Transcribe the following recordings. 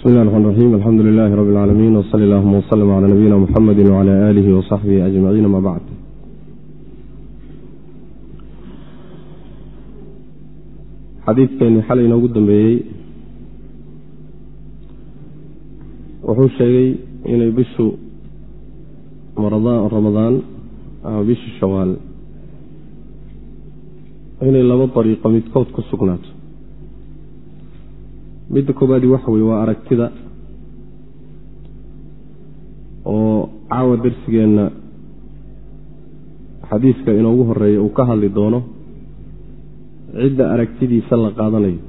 bismi llahi raxmaan raxiim alxamdu lilahi rabbi اlcaalamiin wsali allahuma wslm cala nabiyina muxamedi wcala aalihi wasaxbihi ajmaciin ama bacd xadiidkeeni xalay inoogu dambeeyey. Wuxuu sheegay inay bishu ramadaan ama bishii shawaal. Inay laba dariiqo midkood ku sugnaato midda koobaadi waxa weye waa aragtida oo caawa darsigeenna xadiiska inoogu horreeya uu ka hadli doono cidda aragtidiisa la qaadanayo.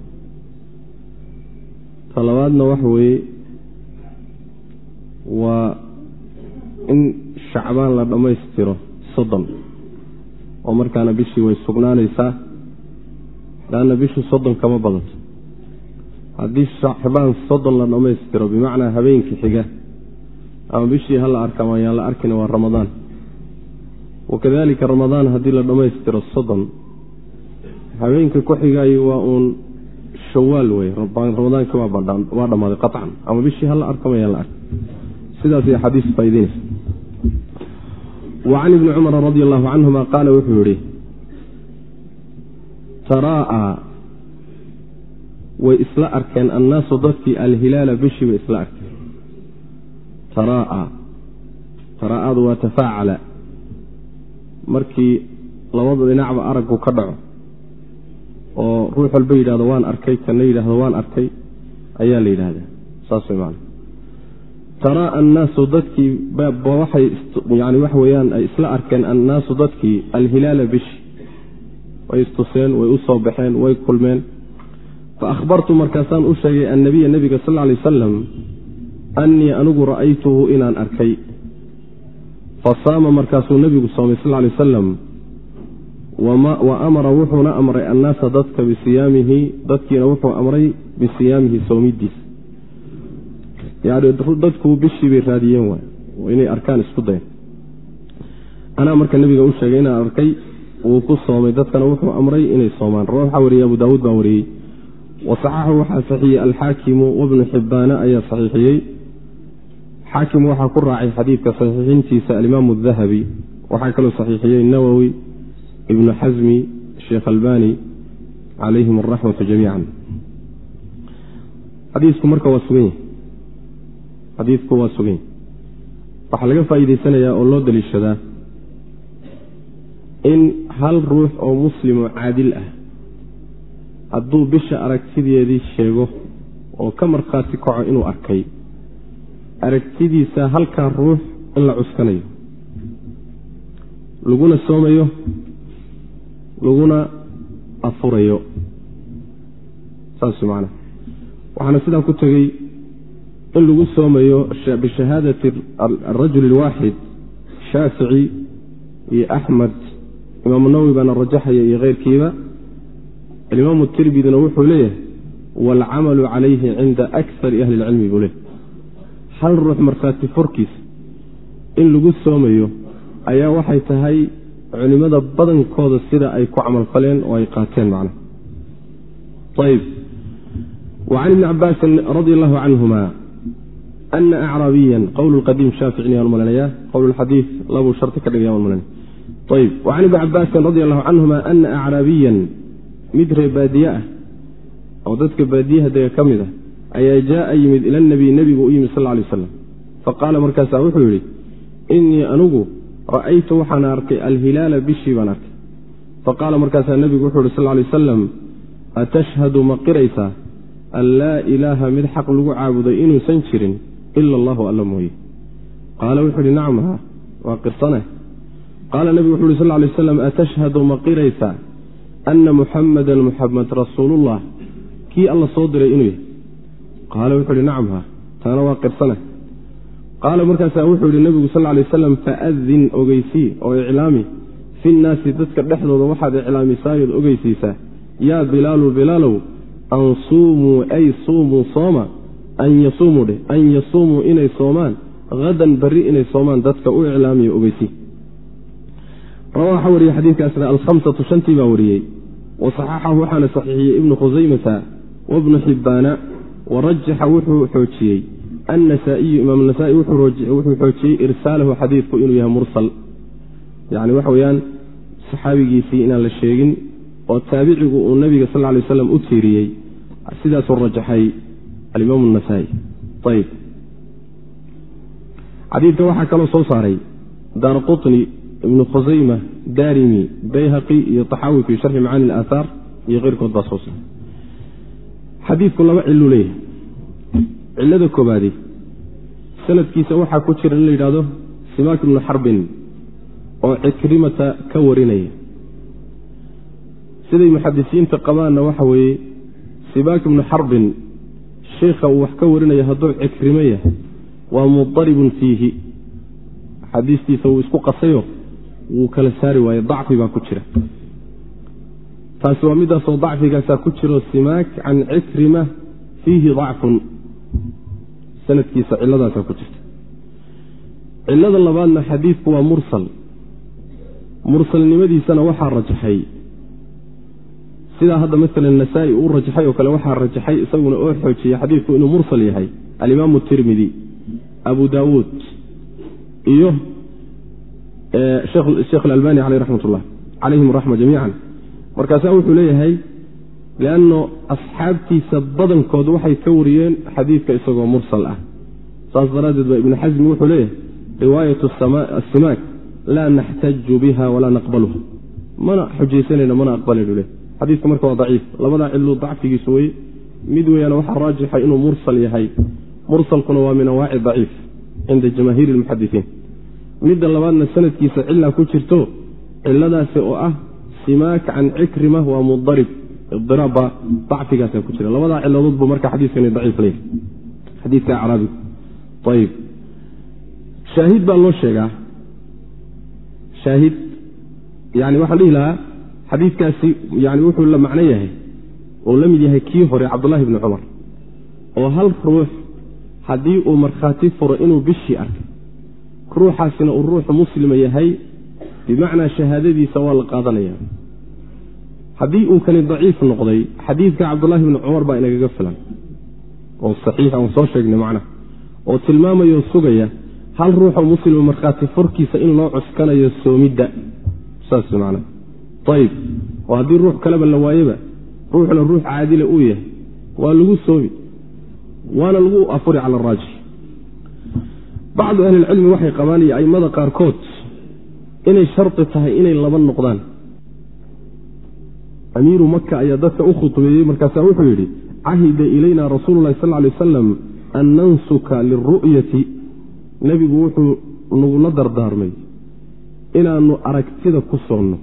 Ta labaadna waxa weeye waa in shacbaan la dhammaystiro soddon oo markaana bishii way sugnaanaysaa laanna bishu soddon kama badanto haddii shacbaan soddon la dhammaystiro bimacnaa habeenkii xiga. Ama bishii ha la arka ama ayaan la arkina waa ramadaan. Wakadalika ramadaan haddii la dhammaystiro soddon. Habeenka ku xigaayo waa uun shawaal wey ramadaankii waa dhammaaday qaطcan ama bishii ha la arko ama ayaan la arka sidaasay axaadiis faa'ideynaysa wa can ibni cumara radi allahu canhuma qaala wuxuu taraa'a way isla arkeen annaasu dadkii alhilaala bishii bay isla arkeen. Taraa'a. Taraa'adu waa tafaacala. Markii labada dhinacba araggu ka dhaco oo ruux walba yidhahdo waan arkay kana yidhahdo waan arkay ayaa la yidhaahdaa. Saas maana taraa'a annaasu dadkii waxay yani waxa weeyaan ay isla arkeen annaasu dadkii alhilaala bishi way istuseen way u soo baxeen way kulmeen faahbartu markaasaan u sheegay annabiya nebiga sal ly wasalam annii anigu ra'aytuhu inaan arkay fasaama markaasuu nebigu soomay sal lay wasalam wa amara wuxuuna amray annaasa dadka bisiyaamihi dadkiina wuxuu amray bisiyaamihi soomidiisa yani dadku bishii bay raadiyeen waay inay arkaan isku dayan anaa marka nebiga u sheegay inaan arkay wuu ku soomay dadkana wuxuu amray inay soomaan waxaa wariyey abu daawuud baa wariyey wasaxaxu waxaa saxiixiyey alxaakimu wabnu xibbaana ayaa saxiixiyey. Xaakim waxaa ku raacay xadiidka saxiixintiisa alimaamu dahabi waxaa kaloo saxiixiyey nawowi ibnu xasmi sheekh albani calayhim araxmatu jamiican. Xadiisku marka waa sugan yahy xadiidku waa sugan yahy waxaa laga faa'iidaysanayaa oo loo daliishadaa in hal ruux oo muslim oo caadil ah hadduu bisha aragtideedii sheego oo ka markhaati kaco inuu arkay aragtidiisa halkaa ruux in la cuskanayo. Laguna soomayo laguna afurayo. Saas macana waxaana sidaa ku tegey in lagu soomayo bishahaadati arajul alwaaxid shaafici iyo axmed imaamu nawowi baana rajaxaya iyo keyrkiiba alimaamu tirmidina wuxuu leeyahay waalcamalu calayhi cinda akari ahli ilcilmi buu leeyahy hal ruux markhaati forkiisa in lagu soomayo ayaa waxay tahay culimmada badankooda sida ay ku camalfaleen oo ay qaateen macnaha ayb wa can ibni cabaasin radi allahu canhuma ana acraabiyan qowl qadiim shaaficin yaan malanaya qowl xadiid labuu sharti ka dhigay yaan malanaya ayb wa can ibni cabaasin radi allahu canhuma ana acraabiyan mid ree baadiye ah oo dadka baadiyaha dega ka mid ah ayaa jaaa yimid ila nabiy nebigu u yimid sal lay aslam faqaala markaasaa wuxuu yidhi innii anugu ra'aytu waxaan arkay alhilaala bishii baan arkay. Faqaala markaasaa nebigu wuxuu yihi sal lay wasalam atashhadu ma qiraysaa an laa ilaaha mid xaq lagu caabuday inuusan jirin ila allahu alla mooye. Qaala wuxuu ihi nacam waa qirsane. Qaala nebigu wuxu uhi sal lay waslam atashhadu ma qiraysaa ana muxamadan muxamed rasuulullah kii alla soo diray inuu yahay qaala wuxuu ihi nacam ha taana waa qirsane qaala markaasaa wuxuu yihi nebigu sal lay waslam faadin ogeysii oo iclaami fi nnaasi dadka dhexdooda waxaad iclaamisaayood ogeysiisaa yaa bilaalu bilaalow an suumuu ay suumuu sooma an yasuumuu dheh an yasuumuu inay soomaan hadan berri inay soomaan dadka u iclaamiyo ogeysii rawa waxaa wariyey xadiidkaasna alhamsatu shantii baa wariyey. Wa saxaxahu waxaana saxiixiyey ibnu khusaymata wabnu xibbaana warajaxa wuxuu xoojiyey. Annasaa'iyu imaam nasaa-i wuxuu xoojiyey irsaalahu xadiidku inuu yahay mursal. Yani waxa weeyaan saxaabigiisii inaan la sheegin oo taabicigu uu nabiga sal lay waslam u tiiriyey sidaasuu rajaxay alimaam nasaa-i ayb xadiidka waxaa kaloo soo saaray daar qutni ibnu khusayma darimi bayhaqi iyo taxaawi fii sharxi macaani ilaaahaar iyo keyrkood baa soo saaray xadiidku laba ciluu leeyahay. Cilada koobaadi sanadkiisa waxaa ku jira in la yidhahdo simaak ibnu xarbin oo cikrimata ka warinaya. Siday muxadisiinta qabaanna waxa weeye simaak ibnu xarbin sheikha uu wax ka warinaya hadduu cikrimo yahay waa mudaribun fiihi. Xadiistiisa wuu isku qasayo wuu kala saari waaye dacfi baa ku jira. Taasi waa midaasoo dacfigaasaa ku jiro simaak can cikrima fiihi dacfun. Sanadkiisa ciladaasaa ku jirta. Cilada labaadna xadiidku waa mursal. Mursalnimadiisana waxaa rajaxay. Sidaa hadda maalan nasaa-i uu rajaxay oo kale waxaa rajaxay isaguna oo xoojiyey xadiidku inuu mursal yahay. Alimaamu tirmidi abu daawuud iyo sheekh alalbani caleyh raxmat ullah calayhim raxma jamiican. Markaasaa wuxuu leeyahay lianno asxaabtiisa badankood waxay ka wariyeen xadiidka isagoo mursal ah. Saas daraaddeed ba ibnu xasmi wuxuu leeyahay riwaayat asimaak laa naxtaju biha walaa naqbaluha. Mana xujaysanayna mana aqbalaynu le xadiidka marka waa daciif labadaa ciluu dacfigiisu weye mid weeyaan waxaa raajixa inuu mursal yahay. Mursalkuna waa min anwaaci daciif cinda jamaahiiri lmuxadisiin midda labaadna sanadkiisa cilaa ku jirto ciladaasi oo ah simaak can cikrima waa mudarib idiraabba dacfigaasa ku jira. Labadaa ciladood buu marka xadiiskani daciif leeyahy xadiidka acraabigu ayib shaahid baa loo sheegaa. Shaahid yani waxaan dhihi lahaa xadiidkaasi yani wuxuu la macno yahay oo la mid yahay kii hore cabdullahi bni cumar. Oo hal ruux haddii uu markhaati furo inuu bishii arkay ruuxaasina uu ruuxu muslima yahay bimacnaa shahaadadiisa waa la qaadanaya. Haddii uu kani daciif noqday xadiidka cabdullaahi bni cumar baa inagaga filan oo saxiix aan soo sheegnay macnaha oo tilmaamayo sugaya hal ruuxoo muslima markhaati furkiisa in loo cuskanayo soomidda. Saas macnaa ayib oo haddii ruux kaleba la waayeba ruuxna ruux caadila uu yahay waa lagu soomi waana lagu afuri cala araajix bacdu ahlilcilmi waxay qabaan iyo aimada qaarkood inay shardi tahay inay laba noqdaan amiiru maka ayaa dadka u khudbeeyey markaasaa wuxuu yidhi cahida ilayna rasuulu lahi sal lay wasalam an nansuka liru'yati nebigu wuxuu nagula dardaarmay inaannu aragtida ku soonno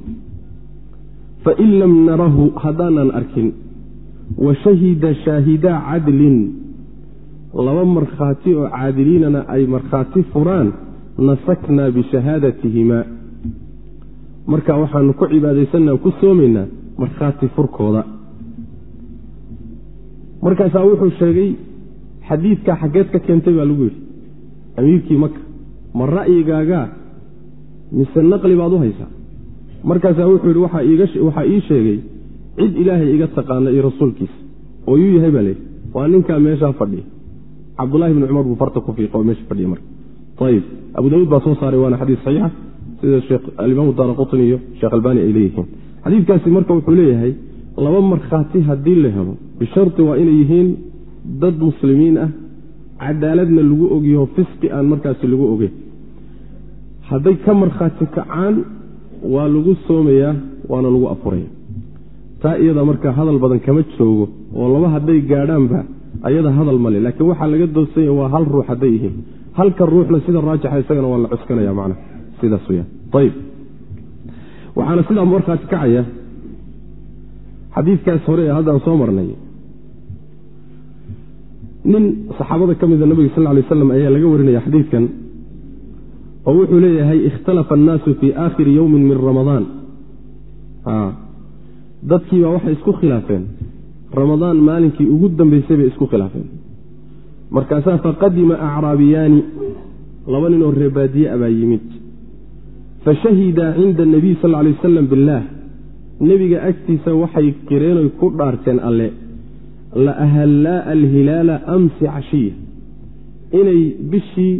fain lam narahu haddaanan arkin wa shahida shaahidaa cadlin laba markhaati oo caadiliinana ay markhaati furaan nasaknaa bishahaadatihimaa. Marka waxaanu ku cibaadaysanaa ku soomaynaa markhaati furkooda. Markaasaa wuxuu sheegay xadiidka xaggeed ka keentay baa lagu yidhi amiirkii maka ma ra'yigaagaa mise naqli baad u haysaa? Markaasaa wuxuu yidhi waxaa ii sheegay cid ilaahay iga taqaana iyo rasuulkiisa oo yuu yahay baa leehi waa ninkaa meeshaa fadhiya cabdulahi bni cumar buu farta ku fiiqa oo meesha fadhiya marka. Ayib abu daawuud baa soo saaray waana xadiis saxiixa sida sheekh alimaam daara qutni iyo sheekh albani ay leeyihiin. Xadiidkaasi marka wuxuu leeyahay laba markhaati haddii la helo bisharti waa inay yihiin dad muslimiin ah cadaaladna lagu ogyaho fisqi aan markaasi lagu ogeyn. Hadday ka markhaati kacaan waa lagu soomayaa waana lagu afuraya taa iyada marka hadal badan kama joogo oo laba hadday gaadhaanba ayada hadal male laakiin waxaa laga doodsanya waa hal ruux hadday yihiin. Halka ruuxna sida raajixa isagana waa la cuskanaya macna. Sidaas weyaan ayib waxaana sidaa markhaati kacaya xadiidkaas hore ee haddaan soo marnay. Nin saxaabada ka mida nabiga sal lay aslam ayaa laga warinaya xadiidkan oo wuxuu leeyahay ikhtalafa annaasu fii aakhiri yowmin min ramadaan. Dadkiibaa waxay isku khilaafeen ramadaan maalinkii ugu dambeysay bay isku khilaafeen. Markaasaa faqadima acraabiyaani laba ninoo reebaadiye abaa yimid. Fashahida cinda anabiy sal lay wasalam billaah nebiga agtiisa waxay qireen oy ku dhaarteen alle la ahallaa alhilaala amsi cashiya. Inay bishii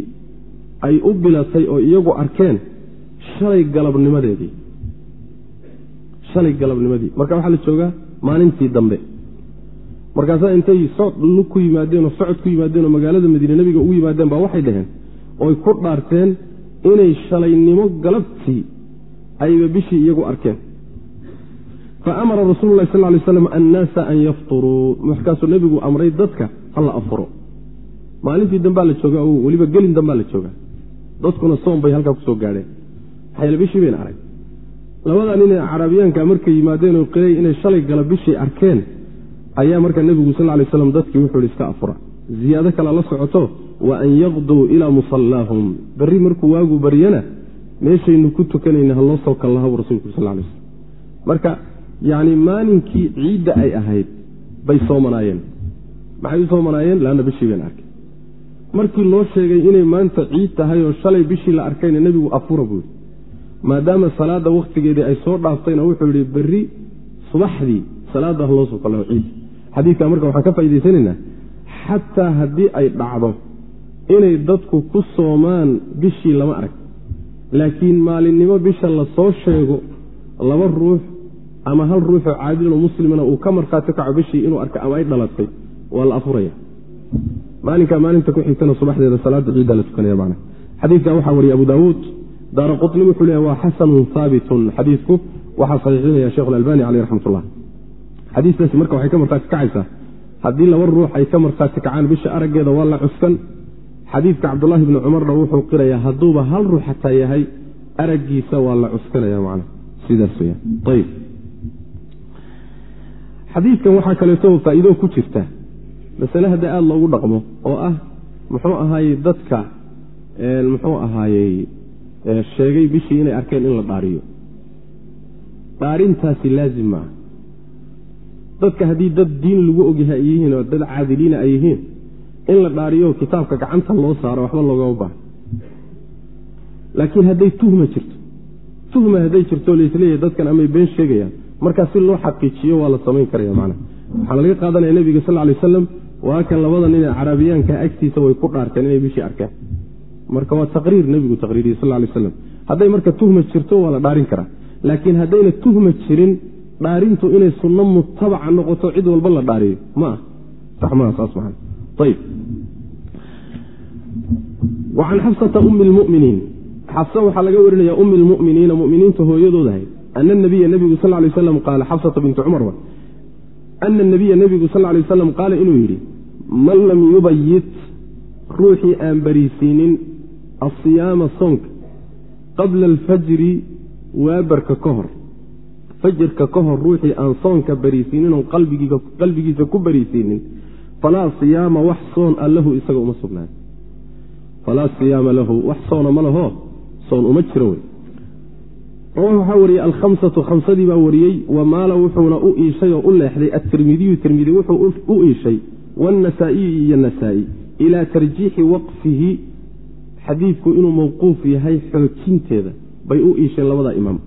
ay u bilatay oo iyagu arkeen shalay galabnimadeedii. Shalay galabnimadii. Marka waxaa la joogaa maalintii dambe markaasaa intay socod ku yimaadeen oo socod ku yimaadeen oo magaalada madiine nebiga ugu yimaadeen baa waxay dhaheen oy ku dhaarteen inay shalaynimo galabtii ayba bishii iyagu arkeen. Fa amara rasuulu sal lay slam annaasa an yafturuu. Markaasuu nebigu amray dadka hala afuro. Maalintii dambaa la jooga weliba gelin dambaa la joogaa. Dadkuna soom bay halkaa ku soo gaadheen. Maxayl bishii bayna arag labadaa nin ee caraabiyaanka markay yimaadeen oo qilay inay shalay gala bishii arkeen ayaa markaa nebigu sal lay slam dadkii wuxuu iska afura. Ziyaado kale la socoto wa an yaqduu ilaa musallaahum berri markuu waagu baryana meeshaynu ku tukanayna ha loo soo kallahabu rasulku sal lay slm marka yacni maalinkii ciidda ay ahayd bay soomanaayeen maxay u soomanaayeen laanna bishii bayna arkay. Markii loo sheegay inay maanta ciid tahay oo shalay bishii la arkayna nebigu afura buu yidhi maadaama salaadda wakhtigeedii ay soo dhaaftayna wuxuu yidhi berri subaxdii salaadda ha loo soo kallaho ciid xadiidka marka waxaan ka faa'idaysanaynaa xataa haddii ay dhacdo inay dadku ku soomaan bishii lama arag laakiin maalinimo bisha la soo sheego laba ruux ama hal ruuxoo caadilin oo muslimana uu ka markhaati kaco bishii inuu arka ama ay dhalatay waa la afuraya. Maalinkaa maalinta ku xigtana subaxdeeda salaada ciidda la tukanaya man xadiidkan waxaa wariyay abu daawuud daara qutni wuxuu leeya waa xasanun haabitun xadiidku waxaa saxiixinaya shekhu albani caleyh raxmatullah xadiistaasi marka waxay ka markhaati kacaysaa. Haddii laba ruux ay ka markhaati kacaan bisha araggeeda waa la cuskan. Xadiidka cabdulahi bni cumarna wuxuu qirayaa hadduuba hal ruux xataa yahay araggiisa waa la cuskanaya man sidaas weyaan ayb xadiidkan waxaa kaleeto faa'iido ku jirta. Masale hadda aada loogu dhaqmo oo ah muxuu ahaayey dadka muxuu ahaayey sheegay bishii inay arkeen in la dhaariyo. Dhaarintaasi laazim maaha dadka haddii dad diin lagu ogyahay ay oo dad caadiliina ay yihiin in la dhaariyo kitaabka gacanta loo saaro waxba loogama baaha laakiin hadday tuhma jirto tuhma hadday jirto laisleeyahay dadkan amay been sheegayaan markaa si loo xaqiijiyo waa la samayn karaya macna waxaana laga qaadanaya nebiga sal lay aslam waa kan labada nin ee caraabiyaanka agtiisa way ku dhaarteen inay bishii arkeen. Marka waa taqriir nebigu taqriiriye sal lay aslam hadday marka tuhma jirto waa la dhaarin karaa. Laakiin haddayna tuhma jirin dhaarintu inay sunno mutabaca noqoto cid walba la dhaariyo. Ma wacan xafsata ummi lmuminiin xafsa waxaa laga warinaya ummi lmuminiina muminiinta hooyadoodahay ana nabiya nebigu sal lay waslam qaala xafsata bintu cumar ana nabiya nebigu sal lay waslam qaala inuu yidhi man lam yubayit ruuxii aan bariisiinin asiyaama soonka qabla alfajri waabarka ka hor fajirka ka hor ruuxii aan soonka bariisiinin qalbigiisa ku bariisiinin falaa siyaama wax soon a lahu isaga uma sugnaan falaa siyaama lahu wax soona ma laho soon uma jiro wey. Rawahu waxaa wariyey alkhamsatu khamsadii baa wariyey wa maala wuxuuna u iishay oo u leexday atirmidiyu tirmidi wuxuu u iishay waannasaa'iyu iyo nasaa'i ilaa tarjiixi waqfihi xadiidku inuu mawquuf yahay xoojinteeda bay u iisheen labada imaam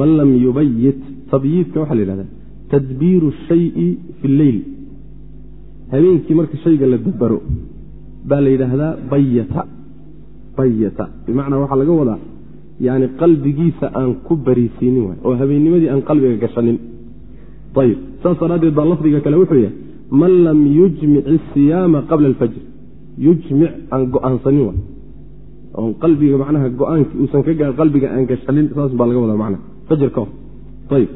man lam yubayit tabyiidka waxaa la yidhahdaa tadbiiru shayi fi lleyl habeenkii marka shayga la dabaro baa la yidhaahdaa bayata. bayata. bimacnaa waxaa laga wadaa yani qalbigiisa aan ku bariisiinin waay oo habeennimadii aan qalbiga gashanin. ayib saas daraaddeed baa lafdiga kale wuxuu yahay man lam yujmic isiyaama qabla alfajr. yujmic aan go'aansanin waay oon qalbiga macnaha go'aanki uusan ka gaa qalbiga aan gashanin saas baa laga wadaa macnaha. Fajr ka hor. Ayib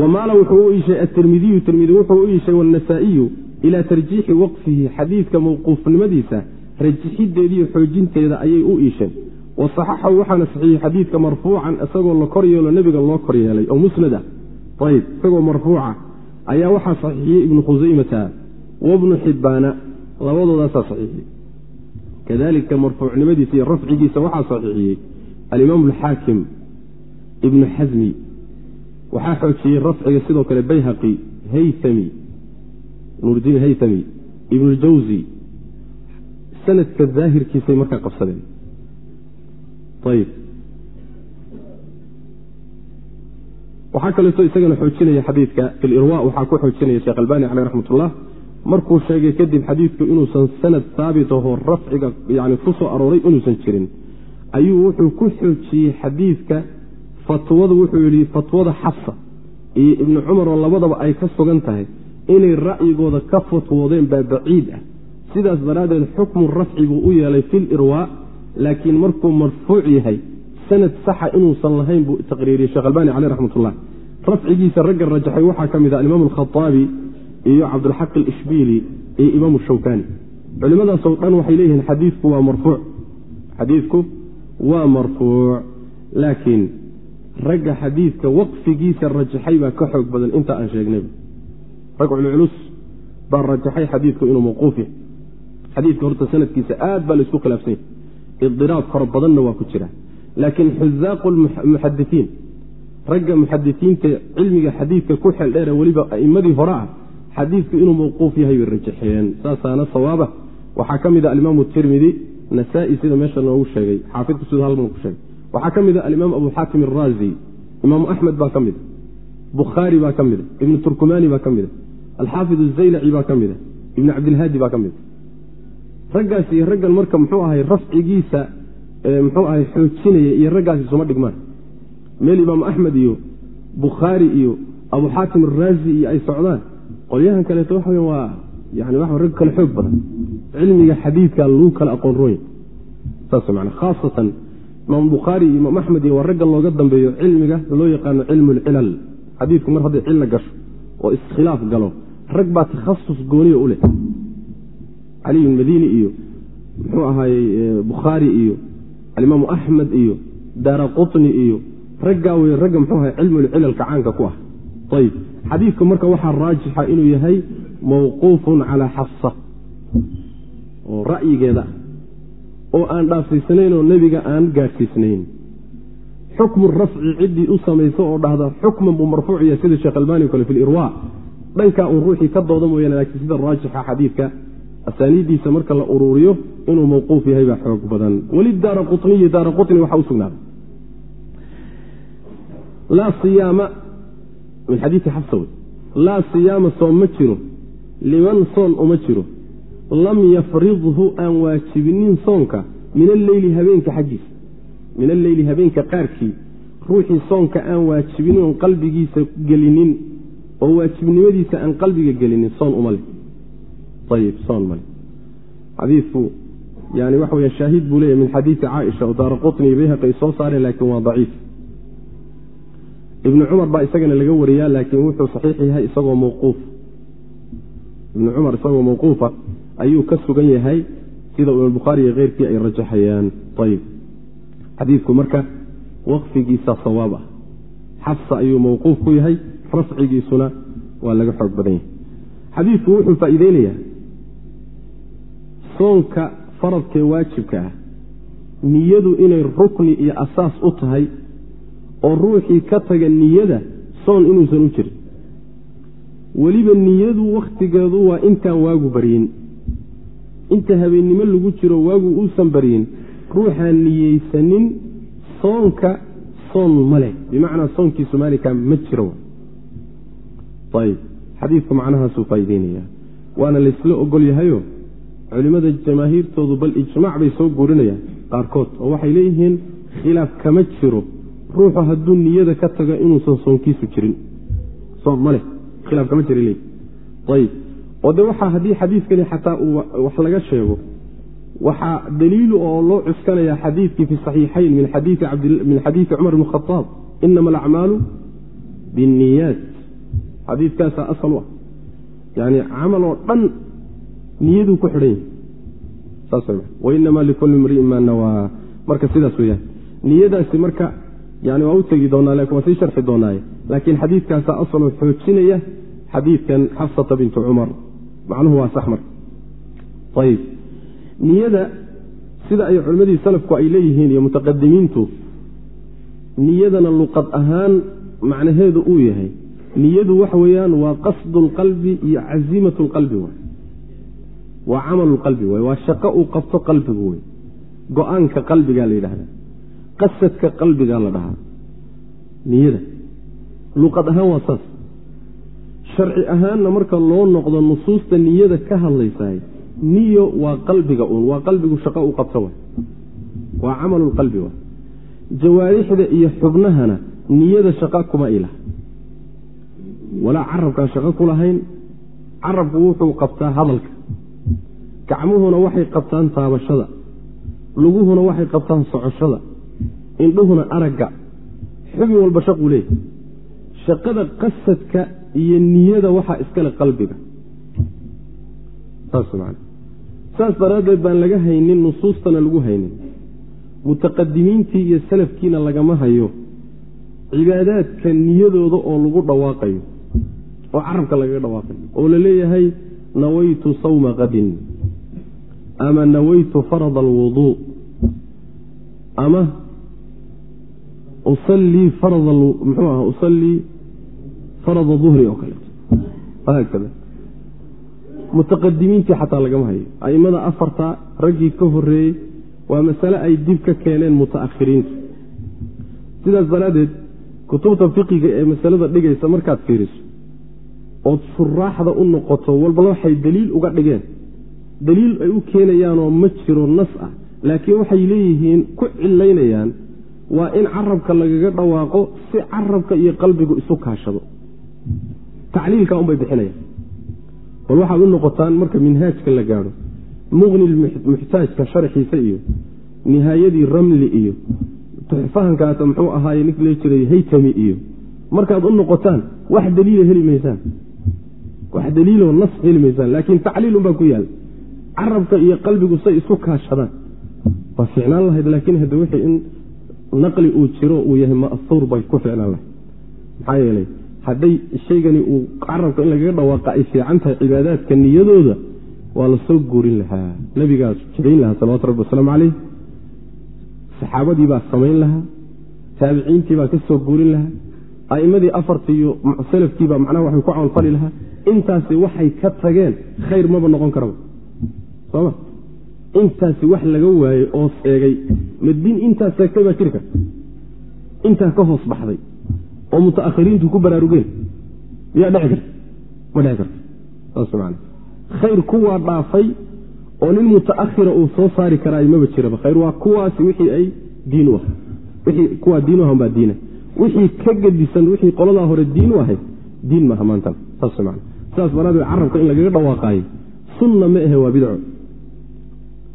wamaala wuxuu u iishay atirmidiyu tirmidi wuxuu u iishay wannasaa'iyu ilaa tarjiixi waqfihi xadiidka mawquufnimadiisa rajixideediiyo xoojinteeda ayay u iisheen wasaxaxahu waxaana saxiixiyey xadiidka marfuucan isagoo la kor yeelo nebiga loo kor yeelay oo musnad ah ayb isagoo marfuuca ayaa waxaa saxiixiyey ibnu khusaymata wabnu xibbaana labadoodaasaa saxiixiyey kadalika marfuucnimadiisa iyo rafcigiisa waxaa saxiixiyey. Alimaam alxaakim ibnu xasmi waxaa xoojiyey rafciga sidoo kale bayhaqi hayami nuurdiin haythami ibnuljawsi sanadka daahirkiisay markaa qabsadeen. Ayib waxaa kaleeto isagana xoojinaya xadiidka fi lirwa waxaa ku xoojinaya sheekh albani caleyh raxmatullah markuu sheegay kadib xadiidku inuusan sanad haabit ahoo rafciga yani ku soo arooray inuusan jirin ayuu wuxuu ku xoojiyey xadiidka fatwadu wuxuu yidhi fatwada xafsa iyo ibni cumar oo labadaba ay ka sugan tahay inay ra'yigooda ka fatwoodeen baa baciid ah. Sidaas daraaddeed xukmu rafci buu u yeelay fil irwaa laakiin markuu marfuuc yahay sanad saxa inuusan lahayn buu taqriiriyey sheekh albani caleyh raxmatullah. Rafcigiisa ragga rajaxay waxaa ka mid ah alimaam alkhaaabi iyo cabdulxaq alishbiili iyo imaamu shawkani. Culimadaasoo dhan waxay leeyihiin xadiidku waa marfuuc. Xadiidku waa marfuuc laakiin ragga xadiidka waqfigiisa rajaxay baa ka xoog badan inta aan sheegnayba rag culculus baa rajaxay xadiidku inuu mawquuf yahay. Xadiidka horta sanadkiisa aad baa la isku khilaafsan yahy idiraab fara badanna waa ku jira. Laakiin xuzaaqu muxadiiin ragga muxadisiinta cilmiga xadiidka ku xeel dheere weliba a'imadii hore ah xadiidku inuu mawquuf yahay bay rajaxeen saasaana sawaaba. Waxaa ka mid a alimaamu tirmidi nasaa-i sida meesha noogu sheegay. Xaafidku siduu halkan ku sheegay. Waxaa ka mid a alimaam abu xaatim araazi imaamu axmed baa ka mid a bukhaari baa ka mid a ibnu turkumani baa ka mid a alxaafid azaylaci baa ka mid a ibnu cabdilhaadi baa ka mid a raggaas iyo raggan marka muxuu ahay rafcigiisa muxuu ahay xoojinaya iyo raggaasi isuma dhigmaan meel imaamu axmed iyo bukhaari iyo abu xaatim araazi iyo ay socdaan qolyahan kaleeto waxa w waa yani wa rag kale xoog badan. Cilmiga xadiidka lagu kala aqoon rooya saas man khaasatan imaam bukhaari iyo imaam axmed iyo waa ragga looga dambeeyo cilmiga loo yaqaano cilmu lcilal xadiidku mar hadday cilla gasho oo iskhilaaf galo rag baa takhasus gooniya u leh. Caliy madini iyo muxuu ahaayey bukhaari iyo alimaamu axmed iyo daara qutni iyo raggaa wey ragga muxuu ahay cilmulcilalka caanka ku ah. Ayb xadiidku marka waxaa raajixa inuu yahay mawquufun calaa xafsa oo ra'yigeeda oo aan dhaafsiisnayn oo nebiga aan gaadhsiisnayn. Xukmu rafci ciddii u samayso oo dhahda xukman buu marfuuc yahay sida sheekh albani o kale fi lirwa dhankaa uun ruuxii ka dooda mooyaane laakiin sida raajixa xadiidka asaaniiddiisa marka la uruuriyo inuu mawquuf yahay baa xoog badan. Weli daara quniyi daara quni waxaa u sugnaaday min xadiii xafsa wey laa siyaama soom ma jiro. Liman soon uma jiro. Lam yafridhu aan waajibinin soonka min alleyli habeenka xaggiisa. Min alleyli habeenka qaarkii ruuxii soonka aan waajibinin oon qalbigiisa gelinin oo waajibnimadiisa aan qalbiga gelinin soon uma leh. Ayib soon male xadiidku yani waxa weya shaahid buu leeyahy min xadiidi caaisha oo daara qutni bayhaqi ay soo saareen laakiin waa daciif ibnu cumar baa isagana laga wariyaa laakiin wuxuu saxiix yahay isagoo mawquuf. Ibnu cumar isagoo mawquufa ayuu ka sugan yahay sida imambukhaari iyo keyrkii ay rajaxayaan. Ayib xadiidku marka waqfigiisa sawaab ah. Xafsa ayuu mawquuf ku yahay rafcigiisuna waa laga xoog badan yahay. Xadiidku wuxuu faa'iideynayaa. Soonka faradkee waajibka ah niyadu inay rukni iyo asaas u tahay oo ruuxii ka taga niyada soon inuusan u jirin. Weliba niyadu wakhtigeedu waa intaan waagu baryin. Inta habeennimo lagu jiro waagu uusan baryin ruuxaan niyeysanin soonka soon ma leh. Bimacnaa soonkiisu maalinkaa ma jiro. Ayb xadiidku macnahaasuu faa'ideynaya waana laysla ogol yahayo culimmada jamaahiirtoodu bal ijmaac bay soo guurinayaan qaarkood oo waxay leeyihiin khilaaf kama jiro ruuxu hadduu niyada ka tago inuusan soonkiisu jirin. Soon maleh khilaaf kama jira leeyihi ayib oo de waxaa haddii xadiidkani xataa uu wax laga sheego waxaa daliilu oo loo cuskanaya xadiidkii fi saxiixayn min xadiidi cumar bn khaaab inama alacmaalu binniyaat. Xadiidkaasaa asal u ah. Yani camal oo dhan niyaduu ku xidhan yahay wainama likulli imri'in maa nawaa. Marka sidaas weyaan niyadaasi marka yani waa u tegi doonaa laakiin waa sii sharxi doonaaye laakiin xadiidkaasaa asaloo xoojinaya xadiidkan xafsata bintu cumar. Macnuhu waa sax marka. Ayib niyada sida ay culimmadii salafku ay leeyihiin iyo mutaqadimiintu niyadana luqad ahaan macnaheedu uu yahay. Niyadu waxa weeyaan waa qasdu lqalbi iyo cazimat lqalbi waay. Waa camalu lqalbi waay. Waa shaqo uu qabto qalbigu wey go'aanka qalbigaa la yidhahda qasadka qalbigaa la dhahaa. Niyada. Luqad ahaan waa saas. Sharci ahaanna marka loo noqdo nusuusta niyada ka hadlaysahay niyo waa qalbiga uun waa qalbigu shaqo u qabto wa waa camalulqalbi wa jawaarixda iyo xubnahana niyada shaqa kuma ilah walaa carabkaan shaqo ku lahayn carabku wuxuu qabtaa hadalka. Gacmuhuna waxay qabtaan taabashada. Luguhuna waxay qabtaan socoshada indhuhuna aragga xubin walba shaquu leeyahy shaqada qasadka iyo niyada waxaa iskale qalbiga. Saas man saas daraaddeed baan laga haynin nusuustana lagu haynin. Mutaqadimiintii iyo salafkiina lagama hayo. Cibaadaadka niyadooda oo lagu dhawaaqayo oo carabka lagaga dhawaaqayo oo la leeyahay nawaytu sawma qadin ama nawaytu farada alwuduu ama usallii farada muxuu aha usallii farada duhri oo kaleeto haakada mutaqadimiintii xataa lagama hayo. A'immada afarta raggii ka horeeyey waa masale ay dib ka keeneen muta'akhiriintu. Sidaas daraaddeed kutubta fiqiga ee masalada dhigaysa markaad fiiriso ood shuraaxda u noqoto walba waxay daliil uga dhigeen. Daliil ay u keenayaanoo ma jiro nas ah laakiin waxay leeyihiin ku cilaynayaan waa in carabka lagaga dhawaaqo si carabka iyo qalbigu isu kaashado. Tacliilka unbay bixinayaan. Bal waxaad u noqotaan marka minhaajka la gaadho muqni muxtaajka sharxiisa iyo nihaayadii ramli iyo tuxfahankaata muxuu ahaaye nink lee jiray haytami iyo markaad u noqotaan wax daliila heli maysaan. Wax daliiloo nas heli maysaan laakiin tacliilunbaa ku yaal. Carabka iyo qalbigu say isu kaashadaan. Waa ficnaan lahayd laakiin hadda wixii in naqli uu jiro uu yahay ma'huur bay ku ficnaan lahayd. Maxaa yeelay hadday shaygani uu carabka in lagaga dhawaaqa ay fiican tahay cibaadaadka niyadooda waa la soo guurin lahaa. Nabigaas jidayn lahaa salawatu rabbi wasalaamu caleyh saxaabadii baa samayn lahaa. Taabiciintii baa ka soo guurin lahaa. A'immadii afartii iyo salafkiibaa macnaha waxay ku camalfali lahaa. Intaasi waxay ka tageen khayr maba noqon karaba. Sooma intaasi wax laga waayey oo seegay ma diin intaas seegtay baa karta intaa ka hoos baxday oo mutaakhiriintu ku baraarugeen. Miyaa dheci karta? Ma dheci karta. Saas khayr kuwaa dhaafay oo nin mutaakhira uu soo saari karaayo maba jiraba khayr waa kuwaasi wixii ay diin u ah wixii kuwaa diin u ahan baa diina wixii ka gedisan wixii qoladaa hore diin u ahayd diin maaha maantan saas man sidaas daraaddeed carabka in lagaga dhawaaqaayo. Sunna ma ahe waa bidco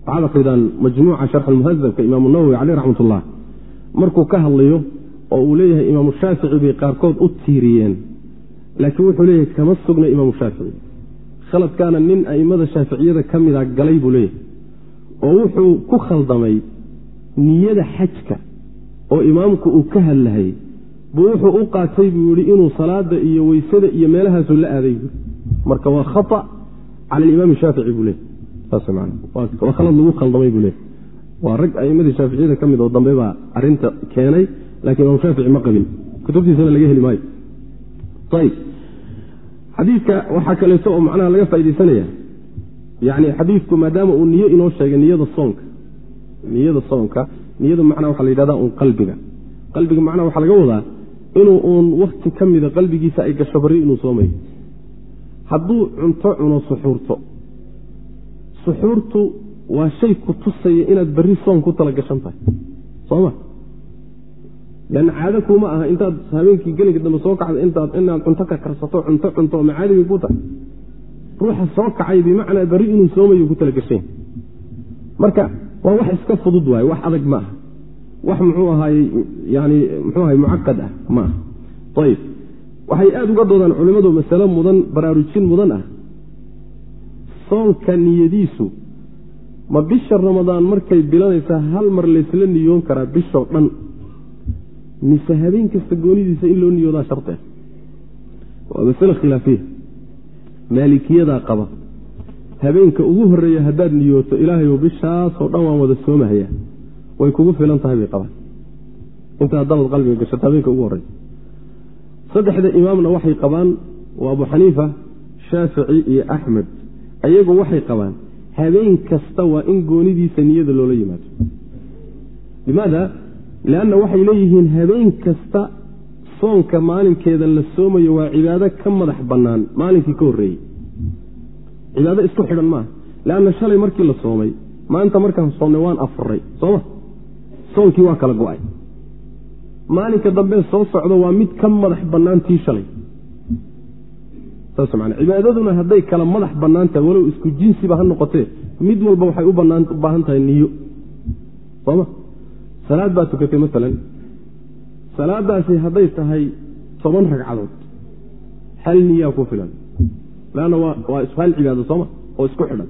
waxaad akridaan majmuuca sharx almuhadabka imaamu nawowi caleyh raxmat ullah markuu ka hadlayo oo uu leeyahay imaamu shaafici bay qaarkood u tiiriyeen laakiin wuxuu leeyahay kama sugna imaamu shaafici. Khaladkaana nin a'immada shaaficiyada ka mida galay buu leeyahay oo wuxuu ku khaldamay niyada xajka oo imaamku uu ka hadlahay buu wuxuu u qaatay buu yihi inuu salaada iyo weysada iyo meelahaasu la aaday. Marka waa khata cala alimaami shaafici buu leeyahy khalad lagu khaldamay buu leeyahy waa rag a'imadii shaaficiyada ka mid oo dambe baa arinta keenay lakiin imaam shaafici ma qabin. Kutubtiisana laga heli maayo. Xadiidka waxaa kaleeto oo macnaha laga faa'idaysanaya yani xadiidku maadaama uu niyo inoo sheegay niyada soonka niyada soonka niyada macnaa waxaa la yidhahda uun qalbiga. Qalbiga macnaha waxaa laga wadaa inuu uun wakti ka mida qalbigiisa ay gasho barri inuu soomayo. Hadduu cunto cuno suxuurto suxuurtu waa shay ku tusaya inaad berri soon ku tala gashan tahay. Sooma lanna caado kuma aha intaad habeenkii gelinka dambe soo kacda inaad cunto ka karsato cunto cunto ma caadi bay ku tahay. Ruuxa soo kacay bimacnaa berri inuu soomayo ku talagashan marka waa wax iska fudud waaye wax adag ma aha. Wax muxuu ahaay yani muxuu ahay mucaqad ah ma aha. Ayib waxay aada uga doodaan culimmadu masale mudan baraarujin mudan ah soonka niyadiisu. Ma bisha ramadaan markay bilanaysaa hal mar laysla niyoon karaa bishoo dhan. Mise habeen kasta goonidiisa in loo niyoodaa shartea waa masale khilaafiya. Maalikiyadaa qaba. Habeenka ugu horreeya haddaad niyooto ilaahayow bishaasoo dhan waan wada soomahayaa. Way kugu filan tahay bay qabaan. Inta haddabaad qalbiga gashato habeenka ugu horreeya. Saddexda imaamna waxay qabaan waa abu xaniifa shaafici iyo axmed ayagu waxay qabaan habeen kasta waa in goonidiisa niyada loola yimaado. Limaada lianna waxay leeyihiin habeen kasta soonka maalinkeeda la soomayo waa cibaado ka madax bannaan maalinkii ka horreeyey cibaado isku xidhan maaha. Leanna shalay markii la soomay maanta markaan soomnay waan afuray sooma soonkii waa kala go'ay. Maalinka dambe soo socdo waa mid ka madax bannaan tii shalay cibaadaduna hadday kala madax bannaan tahay walow isku jinsiba ha noqotee mid walba waxay u baahan tahay niyo. Sooma? Salaad baa tukatay maalan salaadaasi hadday tahay toban ragcadood. Hal niyaa ku filan. Leanna waa hal cibaado sooma? Oo isku xidhan.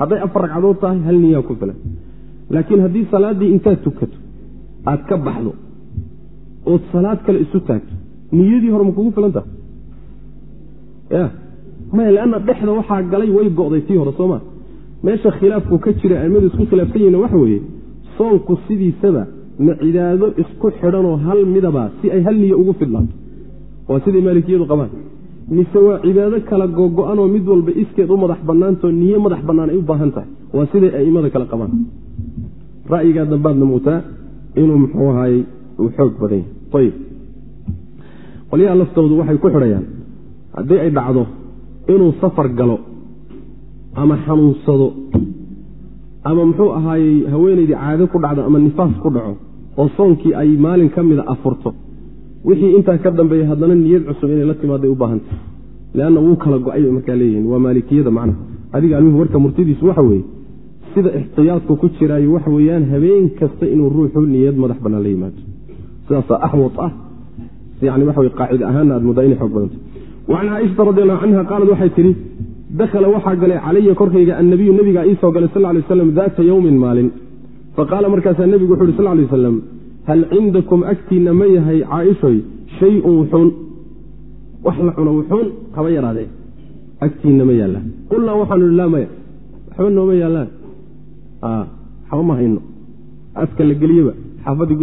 Hadday afar ragcadood tahay hal niyaa ku filan. Laakiin haddii salaaddii intaad tukato aad ka baxdo ood salaad kale isu taagto niyadii hore ma kugu filan maya leanna dhexda waxaa galay way go'day tii hore sooma meesha khilaafku ka jira aimadu isku khilaafsan yihiin waxa weeye soonku sidiisaba ma cibaado isku xidhanoo hal midaba si ay hal niyo ugu fidlaato waa siday maalikiyadu qabaan. Mise waa cibaado kala gogo-anoo mid walba iskeed u madax bannaantoo niyo madax bannaan ay u baahan tahay. Waa siday a'immada kale qabaan. Ra'yigaa dambaadna muutaa inuu muxuu ahaayey uu xoog badan yahay ayib qolyaha laftoodu waxay ku xidhayaan haddii ay dhacdo inuu safar galo ama xanuunsado ama muxuu ahaayey haweenaydii caado ku dhacdo ama nifaas ku dhaco oo soonkii ay maalin ka mida afurto wixii intaa ka dambeeya haddana niyad cusub inay la timaaday u baahantah leanna wuu kala go'ay bay markaa leeyihiin waa maalikiyada macnaha. Adiga almuhim marka murtidiisu waxa weeye sida ixtiyaadku ku jiraayo waxa weeyaan habeen kasta inuu ruuxu niyad madax bannaan la yimaado. Sidaasaa axwad ah yani waxa wey qaacida ahaana aad muddaa inay xoog badanta wacan caaishata radi allahu canha qaalad waxay tidhi dakhala waxaa galay calaya korkayga annabiyu nebigaa ii soo galay sal lay waslam daata yowmin maalin. Faqaala markaasaa nebigu wuxu uhi sal lay waslam hal cindakum agtiinna ma yahay caaishoy shay-un wuxuun. Wax la cuno wuxuun haba yaraadee agtiinna ma yaallaan qulnaa waxaanu ihi laa maya waxba nooma yaallaan waxba ma hayno aska la geliyeba xaafadii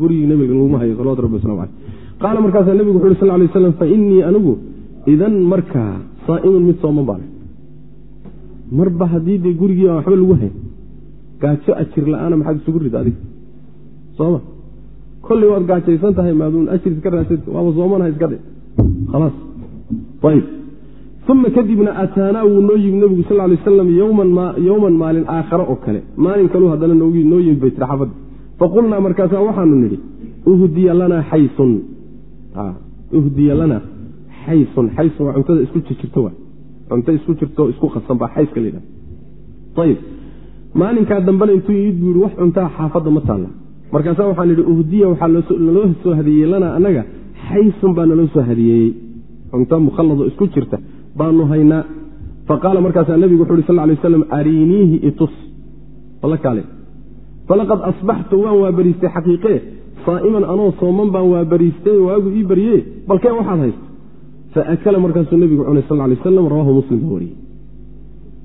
gurigii nebiga laguma hayo salawatu rabbi waslamu caleyh qaala markaasaa nebigu wuxu uhi sal lay waslam fa anigu idan markaa saa'imun mid sooman baana marba haddii dee gurigii aan waxba lagu hayn gaajo ajir la'aana maxaad isugu rida adiga. Sooma kolley waad gaajaysan tahay maaduun ajir iska raasad waaba soomanaha iska dhe khalaas. Ayib uma kadibna ataanaa wuu noo yimi nebigu sal lay aslam yowman maalin aakhare oo kale. Maalin kaluu haddana noo yimi bay tiri xafadda faqulnaa markaasaa waxaanu nidhi uhdiya lanaa xaysun uhdiya lanaa xaysun xaysun waa cuntada isku jirjirto cunto isku jirto isku qasan baa xayska la ayib maalinkaa dambena intuu yimid buu yihi wax cuntaa xaafadda ma taalla. Markaasaa waxaan idhi uhdiya waxaa naloo soo hadiyeeyey lanaa annaga xaysun baa naloo soo hadiyeeyey cunto mukhallado isku jirta baanu haynaa. Faqaala markaasaa nebigu wuxu uhi sal lay waslam ariiniihi itus. Kaale. Falaqad asbaxtu waan waabariistay xaqiiqee saa'iman anoo sooman baan waabariistay waagu ii barye balkee waxaad haysta faakala markaasuu nebigu cunay sal lay aslam rawahu muslim baa wariyey.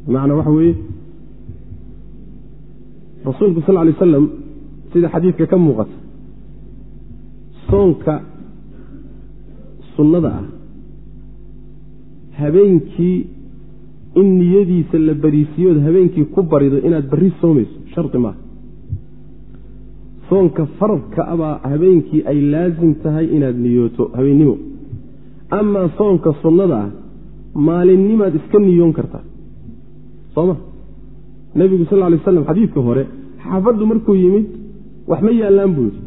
Bimacnaa waxa weeye rasuulku sal lay aslam sida xadiidka ka muuqata soonka sunnada ah habeenkii in niyadiisa la bariisiyood habeenkii ku barido inaad barri soomayso shardi maaha soonka faradka abaa habeenkii ay laasim tahay inaad niyooto habeennimo amaa soonka sunnada ah maalinnimaad iska niyoon kartaa. Sooma nebigu sal lay slam xadiidka hore xaafaddu markuu yimid wax ma yaallaan buu yidhi.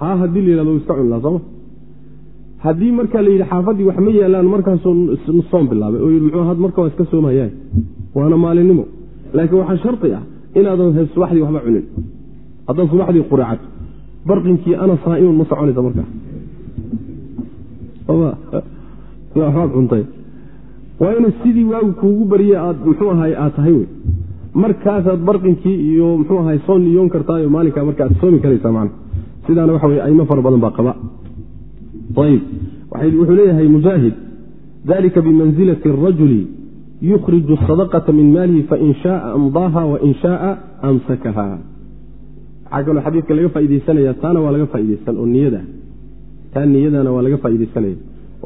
Haa haddii la yihahdo iska cun laha sooma haddii markaa la yidhi xaafaddii wax ma yaallaan markaasuu soom bilaabay oo yidhi muxuu had marka waa iska soomayaa waana maalinimo. Laakiin waxaa shardi ah inaadan subaxdii waxba cunin haddaad subaxdii quracato barqinkii ana saa'imun ma soconaysa markaa waxbaad cuntay. Waa sidii waagu kuugu bariye aad muxuu ahaay aad tahay wey. Markaasaad barqinkii iyo muxuu ahay soon niyoon kartaayo maalinkaa marka aad soomi karaysaa macna. Sidaana waxa weye aimo fara badan baa qaba. Ayib wuxuu leeyahay mujaahid dalika bimanzilati arajuli yukhriju sadaqata min maalihi fain shaaa amdaaha wain shaaa amsakaha waxaa xadiidka laga faa'idaysanaya taana waa laga faa'idaysan oo niyada taa niyadana waa laga faa'idaysanaya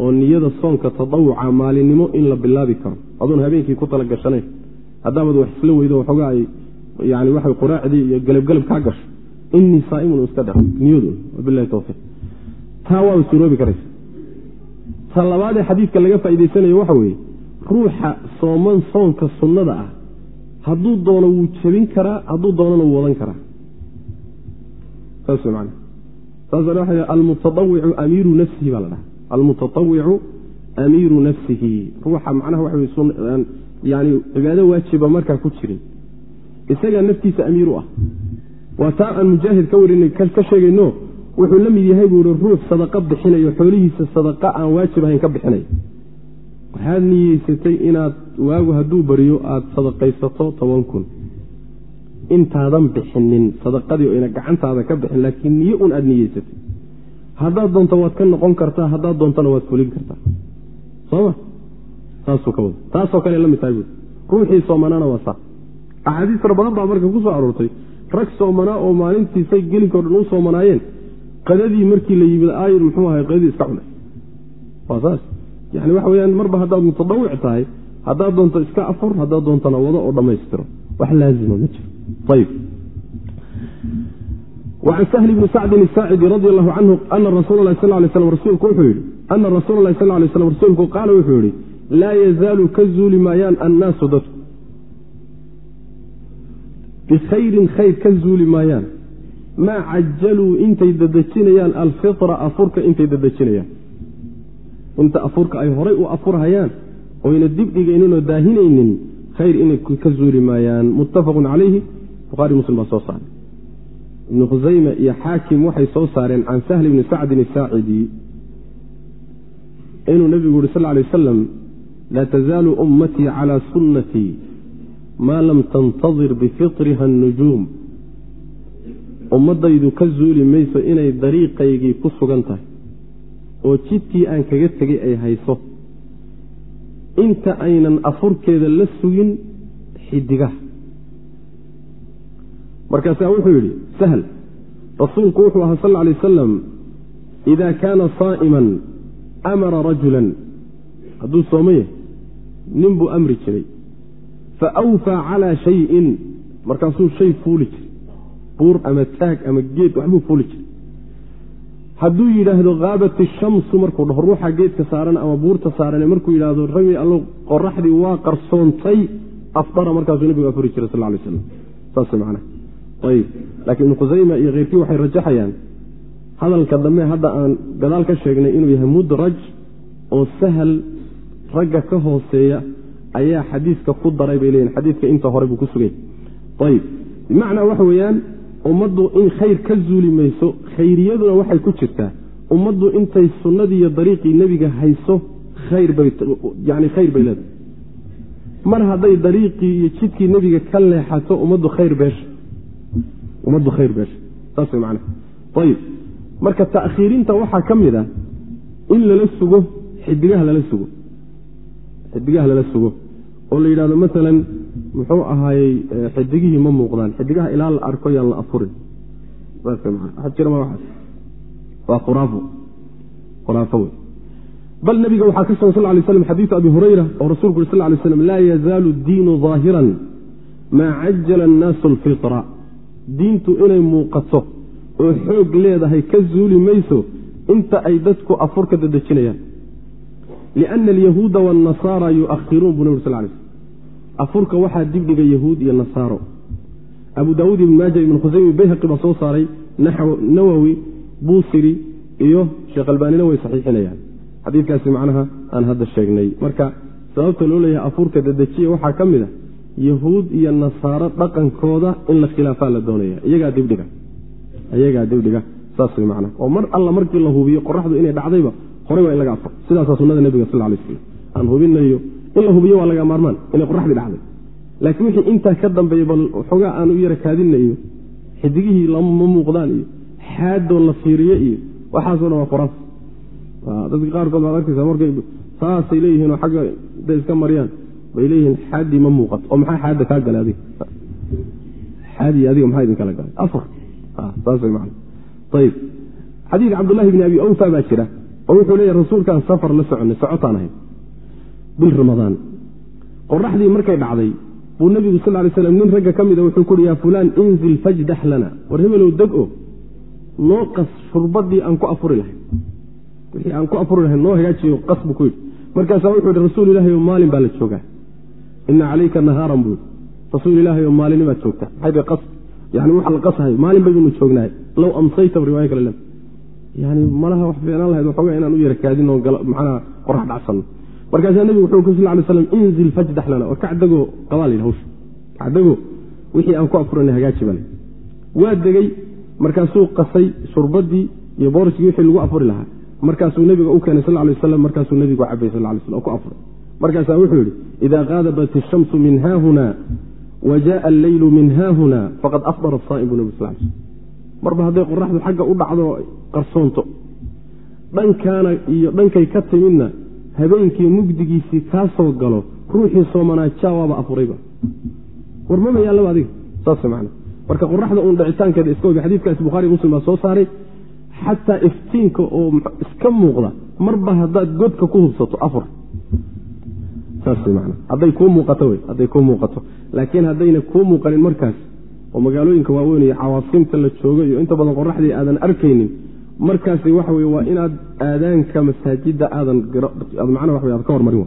oo niyada soonka tadawuca maalinimo in la bilaabi karo. Adoon habeenkii ku tala gashanayn haddaabad wax isla weydo waxoogaa ay yani waxa quraacdii iyo galabgalab kaa gasho. Inii saaimun iska dhe niyadu wabilahi towfiiq taa waa suroobi karaysa. Ta labaadee xadiidka laga faa'idaysanayo waxa weeye ruuxa sooman soonka sunnada ah hadduu doono wuu jebin karaa hadduu doonana wuu wadan karaa almutaawicu amiiru nafsihi baa la dhaha almutaawicu amiiru nafsihi. Ruuxa macnaha waxa yani cibaado waajiba markaa ku jirin. Isagaa naftiisa amiir u ah. Waa taa aan mujaahid ka warin ka sheegayno wuxuu la mid yahay buu i ruux sadaqa bixinayo xoolihiisa sadaqa aan waajib ahayn ka bixinay waxaad niyeysatay inaad waagu hadduu bariyo aada sadaqaysato toban kun intaadan bixinin sadaqadii ina gacantaada ka bixin laakiin niyo un aada niyeysatay haddaad doonto waad ka noqon kartaa haddaad doontona waad fulin kartaa. Soma saasuu ka wada. Taasoo kale la tahay buui ruuxii soomanaana waa saa axaadiis fara badan baa marka ku soo aroortay. Rag soomanaa oo maalintiisay gelinkao dhan u soomanaayeen qadadii markii la yimid aayir muxuu ahay qadadii iska cunay. Waa saas. Yani waxa weyaan marba haddaad mutadawic tahay haddaad doonto iska afur haddaad doontona wado oo dhammaystiro. Wax laazima ma jiro an shl bni sacdin saacidi radi alahu canhu ana rasuul lahi sl lay slam rasuulku wuxuu yihi ana rasuula lahi sl lay slam rasuulku qaala wuxuu yihi laa yazaalu ka zuuli maayaan annaasu dadku bikhayrin khayr ka zuuli maayaan maa cajaluu intay dadejinayaan alfira afurka intay dadejinayaan inta afurka ay horay u afurhayaan oyna dib dhigaynino daahinaynin khayr inay ka zuuli maayaan muttafaqun calayhi buhari muslim baa soo saaray. Ibnu khusayme iyo xaakim waxay soo saareen can sahli bni sacdin asaacidi inuu nebigu yuri sal lay wasalam laa tazaalu ummatii calaa sunnatii maa lam tantadir bifitriha annujuum ummaddaydu ka zuuli mayso inay dariiqaygii ku sugan tahay oo jidkii aan kaga tegay ay hayso. Inta aynan afurkeeda la sugin xidigaha markaasaa wuxuu yidhi sahl rasuulku wuxuu ahaa sal lay wasalam ida kaana saa'iman amara rajulan. Hadduu soomo yahay nin buu amri jiray. Fa awfaa calaa shayin markaasuu shay fuuli jiray. Buur ama taag ama geed waxbuu fuuli jiray. Hadduu yidhaahdo haabat ishamsu markuu dhaho ruuxa geedka saaran ama buurta saaran markuu yidhaahdo rami allo qoraxdii waa qarsoontay afdara markaasuu nabigu afuri jiray sal lay slam saas macnaha ayb. Laakiin ibnu khusayma iyo keyrkii waxay rajaxayaan. Hadalka dambe hadda aan gadaal ka sheegnay inuu yahay mudraj oo sahal ragga ka hooseeya ayaa xadiiska ku daray bay leeyihiin xadiiska inta hore buu ku sugay. Ayb. Bimacnaa waxa weeyaan ummaddu in khayr ka zuuli mayso khayriyaduna waxay ku jirtaa. Ummaddu intay sunnadii iyo dariiqii nebiga hayso yani khayr bay leedahay. Mar hadday dariiqii iyo jidkii nebiga ka leexato ummaddu khayr beesha ummaddu khayr marka ta'khiirinta waxaa ka mid a in lala sugo xidigaha lala sugo. Xidigaha lala sugo. Oo la yidhahdo maalan muxuu ahaayey xidigihii ma muuqdaan. Xidigaha ilaa la arko yaan la afurin. Waa khuraafo khuraafo wey bal nabiga waxaa ka sugan sal lay slam xadiidu abi hurayra oo rasulku uri sal lay slam laa yazaalu diinu ظaahiran maa cajala annaasu alfitra diintu inay muuqato oo xoog leedahay ka zuuli mayso inta ay dadku afurka dadejinayaan liana alyahuuda waannasaara yu'akhiruun buu nabig sal lay afurka waxaa dibdhiga yahuud iyo nasaaro abu daawuud ibn maaja ibn khusaymi bayhaqi baa soo saaray nawowi buusiri iyo sheekh albaanina way saxiixinayaan xadiidkaasi macnaha aan hadda sheegnay marka sababta loo leeyahay afurka dadejiya waxaa ka mid a yahuud iyo nasaaro dhaqankooda in la khilaafaa la doonaya iyagaa dibdhiga iyagaa dibdhiga saas macnaha oo mar alla markii la hubiyo qoraxdu inay dhacdayba horey waa in laga afuro sidaasaa sunnada nebiga sal lay slam aan hubinayo in la hubiyo waa laga maarmaan inay qoraxdii dhacday. Laakiin wixii intaa ka dambeeya bal xoogaa aan u yara kaadina iyo xidigihii lama muuqdaan iyo xaadoo la fiiriyo iyo waxaasoo dhan waa qoraaf dadka qaarkood baad arkaysa markay saasay leeyihiin oo xagga intay iska mariyaan bay leeyihiin xaaddii ma muuqato. Oo maxaa xaadda kaa galay adiga? Xaadii adiga maxaa idin kala galay? Afar. Saas way macana ayib xadiid cabdullahi bni abi awfa baa jira oo wuxuu leeyahy rasuulkaan safar la soconay socotaan ahayd. Bil ramadaan. Qoraxdii markay dhacday buu nebigu sal lay slam nin ragga ka mida wuxuu kuuhi yaa fulaan inzil fajdax lana. War hebelow deg o noo qas shurbadii aan ku afuri lahay. Wixii aan ku afuri lahayn noo hagaajiyo qas buu ku yidhi. Markaasaa wuxuu yidhi rasuul ilahi o maalin baa la joogaa ina calayka nahaaran buu rasuul ilaahi oo maalinimaad joogtaa yani waxa la qasahay maalin baydunu joognahay low amsayta riwaaya kale le yani malaha wax fiicnaan lahayd waxoogaa inaan u yara kaadin oo macnaha qorax dhacsanno markaasaa nebigu wuxuu ku sal slam inzil fajdax lana. War kacdagoo qabaa layidhi hawsha. Kacdago wixii aan ku afurana hagaaji waa degey markaasuu qasay shurbadii iyo boorskii wixii lagu afuri lahaa. Markaasuu nebiga u keenay sal lay waslam markaasuu nebigu cabay sal lay slam oo ku afuray markaasaa wuxuu yidhi ida qaadabat ishamsu min haahuna wa jaءa alleylu min haahuna faqad afdara asaa'im bu nabig sal sl marba hadday qoraxdu xagga u dhacdo qarsoonto dhankaana iyo dhankay ka timidna habeenkii mugdigiisii kaa soo galo ruuxii soomanaaja waaba afurayba war maba yaallaba adiga saas man marka qoraxda uun dhicitaankeeda iska oga xadiidkaasi bukhari muslim baa soo saaray xataa iftiinka oo iska muuqda marba haddaad godka ku hubsato afur hadday kuu muuqato w hadday kuu muuqato. Laakiin haddayna kuu muuqanin markaas oo magaalooyinka waaweyn iyo cawaasimta la joogo iyo inta badan qoraxdii aadan arkaynin markaasi waxa weye waa inaad aadaanka masaajidda aadan macnaha wa ad ka hormarin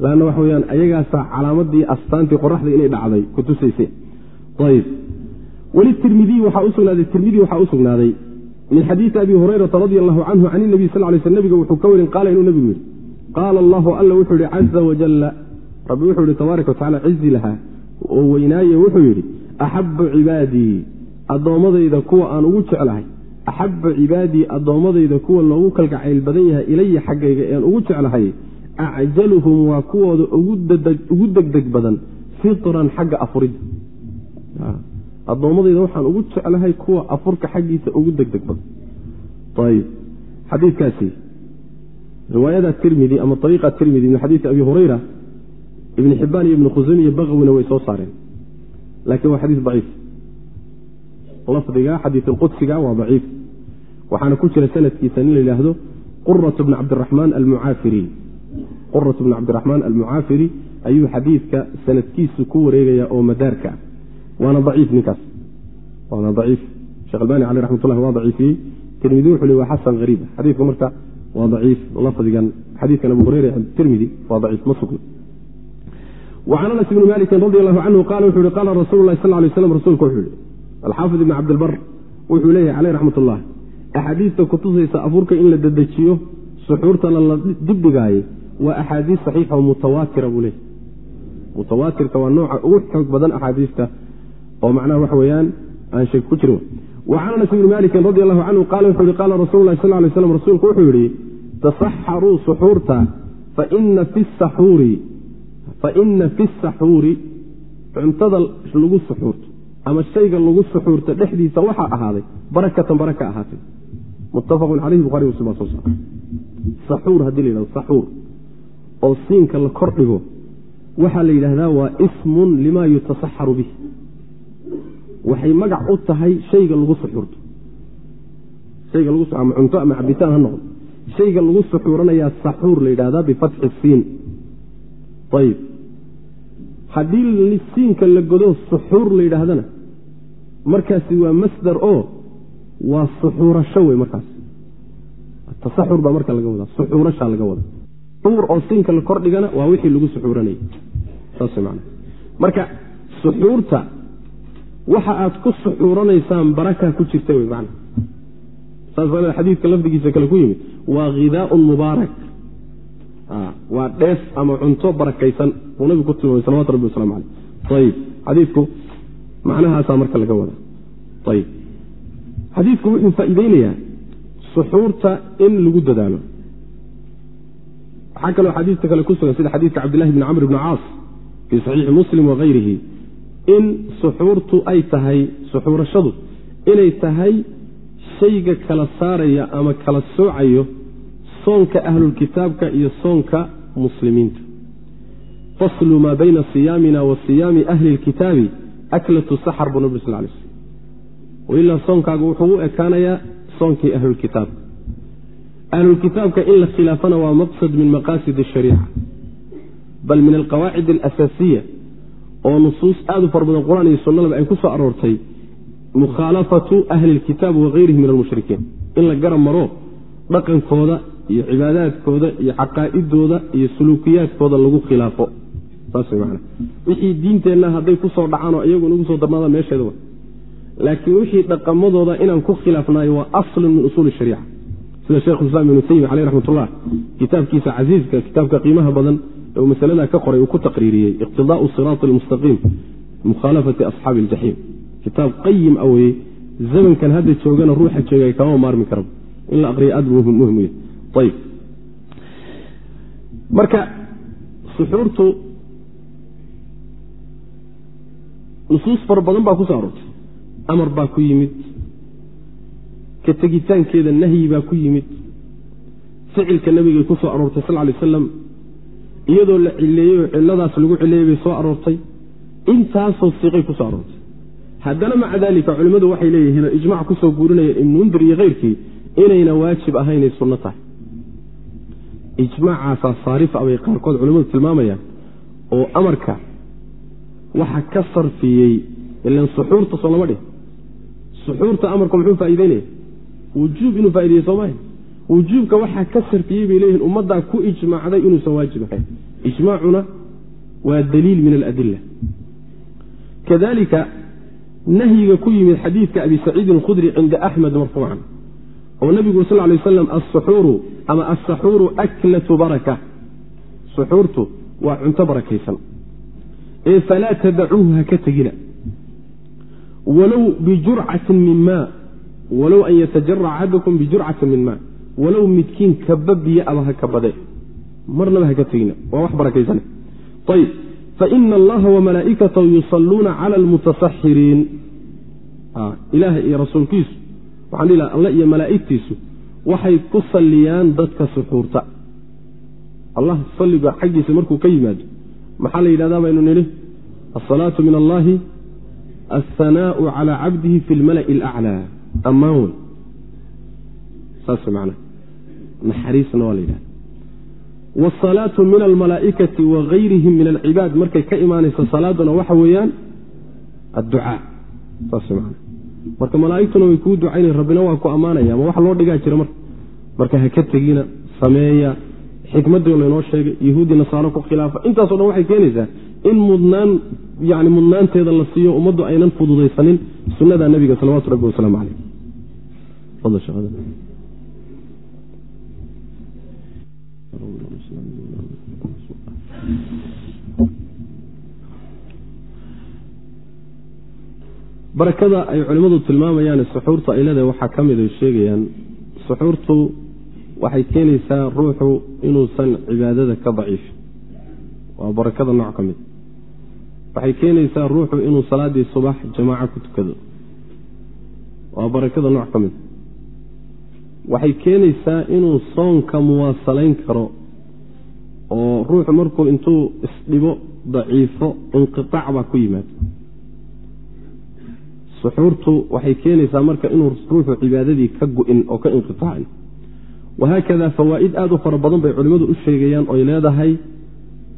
lanna waxa weyaan ayagaasaa calaamadii astaantii qoraxda inay dhacday ku tusayse ayb weli tirmidiy waxaa usugnaaday tirmidi waxaa u sugnaaday min xadiidi abi hurayrata radi allahu canhu can inabiy sal lay sl nebiga wuxuu ka warin qaala inuu nebigu yidhi qaala allahu alla wuxuu yihi caza wajalla rabbi wuxuu yihi tabaaraka watacala cizi lahaa oo weynaaye wuxuu yidhi axabu cibaadii addoommadayda kuwa aan ugu jeclahay axaba cibaadii addoommadayda kuwa loogu kalgacayl badan yahay ilaya xaggayga ean ugu jeclahay acjaluhum waa kuwooda ugu degdeg badan fitran xagga afuridda addoommadayda waxaan ugu jeclahay kuwa afurka xaggiisa ugu degdeg badan riwaayada tirmidi ama ariiqa tirmidi min xadiisi abi hurayra ibni xibaan iyo ibni khusayme iyo bakawina way soo saareen. Laakiin waa xadiis daciif. Lafdiga xadiis alqudsiga waa daciif. Waxaana ku jira sanadkiisa nin la yidhaahdo qurat bn cabdiraxmaan almucaafiri qurat bn cabdiraxmaan almucaafiri ayuu xadiidka sanadkiisu ku wareegaya oo madaarka ah. Waana daciif ninkaas. Waana daciif. Shekh albani caleh raxmat waa daciifiyey. Tirmidi wuxuu le waa xasan hariib xadiidka marka waa daciif lafdigan xadiidkan abu hureyra tirmidi waa daciif ma sugna وcan anas bni maliki radi allahu canhu qala wuxu yihi qala rasuulu lahi sal lay slam rasuulku wuxuu yihi alxaafid ibn cabdilbar wuxuu leeyahay caleyh raxmat ullah axaadiista kutusaysa abuurka in la dedejiyo suxuurtana la dibdhigaaye waa axaadiis saxiixa oo mutawaatira buu leeyahy mutawaatirka waa nooca ugu xoog badan axaadiista oo macnaha waxa weeyaan aan sheeg ku jirin wacan anas bni malikin radi allahu canhu qala wuxuu yihi qaala rasulu lahi sal lay slam rasuulku wuxuu yihi tasaxaruu suxuurta faina fi saxuuri cuntada lagu suxuurto ama shayga lagu suxuurto dhexdiisa waxaa ahaaday barakatan baraka ahaatay. Muttafaqun caleyhi buhari muslim baa soo saara saxuur haddii la yidhahdo saxuur oo siinka la kor dhigo waxaa la yidhaahdaa waa ismun lima yutasaxaru bih waxay magac u tahay shayga lagu suxuurto ama cunto ama cabitaan ha noqdo shayga lagu suxuuranayaa saxuur la yidhahdaa bifatxi siin. Ayib haddii siinka la godo suxuur la yidhaahdana markaasi waa masdar oo waa suxuurasho wey markaas. Tasaxur baa marka laga wadaa suxuurashaa laga wada suxuur oo siinka la kordhigana waa wixii lagu suxuuranayay saas man marka suxuurta waxa aad ku suxuuranaysaan barakaa ku jirta wey man saas xadiidka lafdigiisa kale ku yimid waa khidaaun mubaarak. Waa dheef ama cunto barakaysan uu nabigu ku tilmaamay salawatu rabbi waslamu caleyh ayib xadiidku macnahaasaa marka laga wada ayib xadiidku wuxuu faa'iideynayaa suxuurta in lagu dadaalo. Waxaa kaloo xadiidka kale ku sugan sida xadiidka cabdillahi bni camr bni caas fii saxiixi muslim wakayrihi in suxuurtu ay tahay suxuurashadu inay tahay shayga kala saaraya ama kala soocayo soonka ahlulkitaabka iyo soonka muslimiinta. Faslu maa bayna siyaamina wa siyaami ahli lkitaabi aklatu saxar buu nabig sal lay slm wailaa soonkaagu wuxuu u ekaanayaa soonkii ahlulkitaabka ahlulkitaabka in la khilaafana waa maqsad min maqaasid ashariica bal min alqawaacid alasaasiya oo nusuus aad u fara badan qur'aan iyo sunnadaba ay ku soo aroortay mukhaalafatu ahli lkitaab wagayrihi min almushrikiin. In la garab maro dhaqankooda iyo cibaadaadkooda iyo caqaa'idooda iyo suluukiyaadkooda lagu khilaafo. Wixii diinteenna hadday ku soo dhacaan oo iyagu nagu soo darnaadaan meesheeda laakiin wixii dhaqamadooda inaan ku khilaafnayo waa aslun min usuuli shariica. Sida shekhulislaam ibnu taymiya caleyh raxmatullah kitaabkiisa casiiska kitaabka qiimaha badan ee uu masaladaa ka qoray uu ku taqriiriyey iqtidaau siraati almustaqiim mukhaalafati asxaabi aljaxiim. Kitaab qayim a weye zamankan hadda joogana ruuxa joogay kama maarmi karaba in la aqriya aad buu muhiim u yahy ayb marka suxuurtu nusuus fara badan baa ku soo aroortay. Amar baa ku yimid. Ka tegitaankeeda nahyi baa ku yimid. Ficilka nabigay ku soo aroortay sal lay aslam iyadoo la cileeyey oo cilladaas lagu cileeyey bay soo aroortay. Intaasoo siiqay ku soo aroortay. Haddana maca dalika culimmadu waxay leeyihiin oo ijmac ku soo guurinaya ibnu mundir iyo keyrkii inayna waajib ahaynay sunno tahay. Ijmaacaasaa saarif a bay qaarkood culimmadu tilmaamayaan oo amarka waxa ka sarfiyey ilan suxuurta soo lama dhih suxuurta amarku muxuu faa'iideynaya? Wujuub inuu faaideye soomaya wujuubka waxaa ka sarfiyey bay leeyihiin ummaddaa ku ijmaacday inuusan waajib ahayn ijmaacuna waa daliil min aladila kadalika nahyiga ku yimid xadiidka abi saciidin khudri cinda axmed marfuucan oo nabigu sal lay waslam asuxuuru ama asaxuuru aklatu baraka. Suxuurtu waa cunto barakaysan. Ee falaa tadacuuhu ha ka tegina. Walow bijurcatin min maa. Walow an yatajaraca axadukum bijurcatin min maa walow midkiin kaba biyo aba ha kabade marnaba haka tegina waa wax barakaysan. Ayb faina allaha wamalaa'ikatahu yusalluuna cala almutasaxiriin ilaaha iyo rasuulkiisu waxaan dhihi laha alla iyo malaa'igtiisu waxay ku salliyaan dadka suxuurta. Allah salliga xaggiisa markuu ka yimaado. Maxaa la yidhahdaa baynu nidhi? Asalaatu min allahi alhanaau calaa cabdihi fi lmala'i alaclaa ammaan wey saas man naxariisna waa la yidhahda wsalaatu min almalaa'ikati wa gayrihim min alcibaad. Markay ka imaanayso salaaduna waxa weeyaan adducaa. Marka malaa'igtuna way kuu ducaynayan rabbina waa ku ammaanaya ma wax loo dhigaa jira marka marka ha ka tegina sameeya. Xikmadii laynoo sheegay yahuudi nasaaro ku khilaafa. Intaaso dhan waxay keenaysaa in mudnaan yani mudnaanteeda la siiyo ummaddu aynan fududaysanin sunada nabiga salawatu rabbi wasalaamu caleyh barakada ay culimmadu tilmaamayaan suxuurta ay waxaa ka mid ay sheegayaan suxuurtu waxay keenaysaa ruuxu inuusan cibaadada ka daciifin waa barakada nooc ka mid. Waxay keenaysaa ruuxu inuu salaaddii subax jamaaco ku tukado. Waa barakada nooc ka mid. Waxay keenaysaa inuu soonka muwaasalayn karo oo ruuxu markuu intuu isdhibo daciifo inqiaac baa ku yimaado suxuurtu waxay keenaysaa marka inuu ruuxu cibaadadii ka gu-in oo ka inqiaacin wahaakada fawaa'id aada u fara badan bay culimmadu u sheegayaan oy leedahay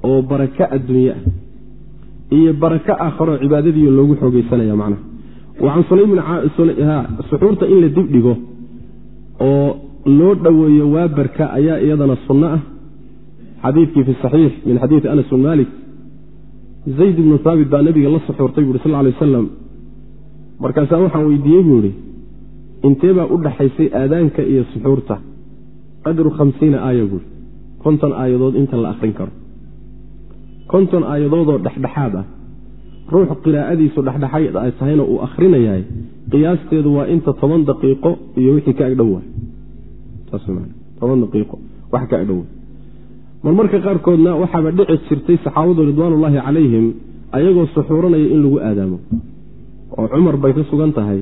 oo barako adduunye ah. Iyo barako aakharoo cibaadadiio loogu xoogeysanaya macnaha wacan suxuurta in la dib dhigo oo loo dhoweeyo waabarka ayaa iyadana sunno ah. Xadiidkii fi saxiix min xadiidi anas bn malik zayd ibnu haabit baa nabiga la suxuurtay buuhi sal lay wasalam markaasaa waxaan weydiiyey buu ihi intee baa u dhaxaysay aadaanka iyo suxuurta? Qadru khamsiina aaya buui konton aayadood inta la akrin karo. Konton aayadoodoo dhexdhexaad ah. Ruux qiraa'adiisu dhexdhexaad ay tahayna uu akhrinayahay qiyaasteedu waa inta toban daqiiqo iyo wixii ka agdhow toban daqiiqo wax ka agdhow mar marka qaarkoodna waxaaba dhici jirtay saxaabadu ridwaanullaahi calayhim ayagoo suxuuranaya in lagu aadaamo oo cumar bay ka sugan tahay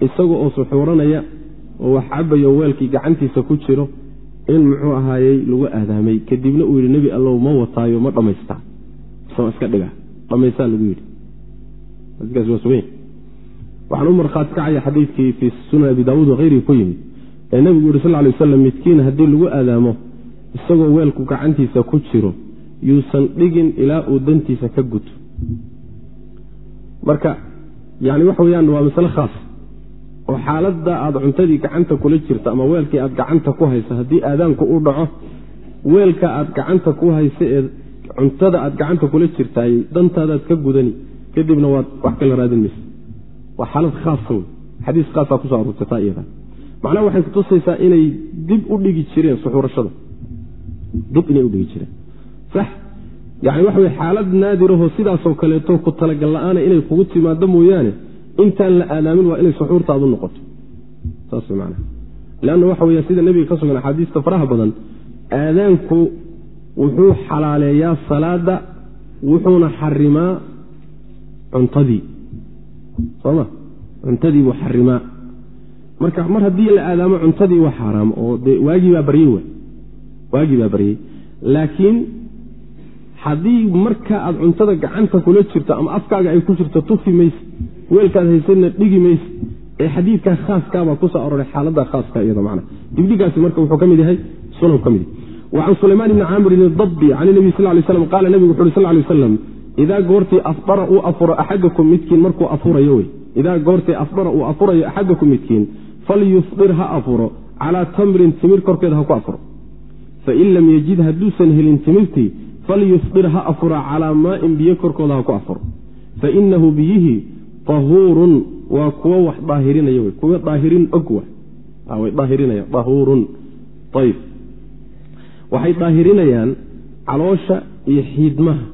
isaga oo suxuuranaya oo wax cabayo weelkii gacantiisa ku jiro in muxuu ahaayey lagu aadaamay. Kadibna uu yidhi nebi allow ma wataayo ma dhammaystaa isagoo iska dhiga dhammaysaa lagu yidhi. Xadiikaasi waa sugan waxaan u markhaati kacaya xadiidkii fii sunan abi daawuud wakhayrihi ku yimid ee nebigu yuri sal ly waslam midkiin haddii lagu aadaamo isagoo weelku gacantiisa ku jiro yuusan dhigin ilaa uu dantiisa ka guto. Marka yani waxa weyaan waa masale khaas. Oo xaaladda aada cuntadii gacanta kula jirta ama weelkii aad gacanta ku haysa haddii aadaanku u dhaco weelka aad gacanta ku haysa ee cuntada aad gacanta kula jirtaay dantaadaad ka gudani kadibna waad wax kala raadin maysa. Waa xaalad khaasa wey xadiis khaasaa kuso aroortay taa iyada. Macnaha waxay kutusaysaa inay dib u dhigi jireen suxuurashada dib inay udhigi jireen. Sax yani waxa wey xaalad naadirahoo sidaasoo kaleeto ku talagal la'aana inay kugu timaado mooyaane. Intaan la aadaamin waa inay suxuurtaadu noqoto. Saas man leanna waxa weya sida nebiga ka sugan axaadiista faraha badan aadaanku wuxuu xalaaleeyaa salaada wuxuuna xarimaa cuntadii. Soma cuntadii buu xarimaa marka mar haddii la aadaamo cuntadii waa xaaraam oo de waagii baa baryey waagii baa baryey. Laakiin haddii marka aad cuntada gacanta kula jirto ama afkaaga ay ku jirto tufi mayse weelkaad haysadna dhigi mayse ee xadiidkaa khaaskaabaa ku soo aroray xaalada khaaska iyada man digdigaasi marka wuxuu ka mid yahay sunan ka mid yahy an sulaymaan ibni caamirin idabbi can nabi sal lay slam qaala nebigu wuxu uhi sal lay waslam idaa goortii afdara uu afuro axadakum midkiin markuu afurayo wey. Idaa goortii afdara uu afurayo axadakum midkiin falyufdir ha afuro calaa tamrin timir korkeeda ha ku afuro. Fain lam yajid hadduusan helin timirtii falyufdir ha afura calaa maain biyo korkooda ha ku afuro. Fainahu biyihii tahuurun waa kuwo wax daahirinaya w kuwo daahirin og way. Daahirinaya ahuurun ayb waxay daahirinayaan caloosha iyo xiidmaha.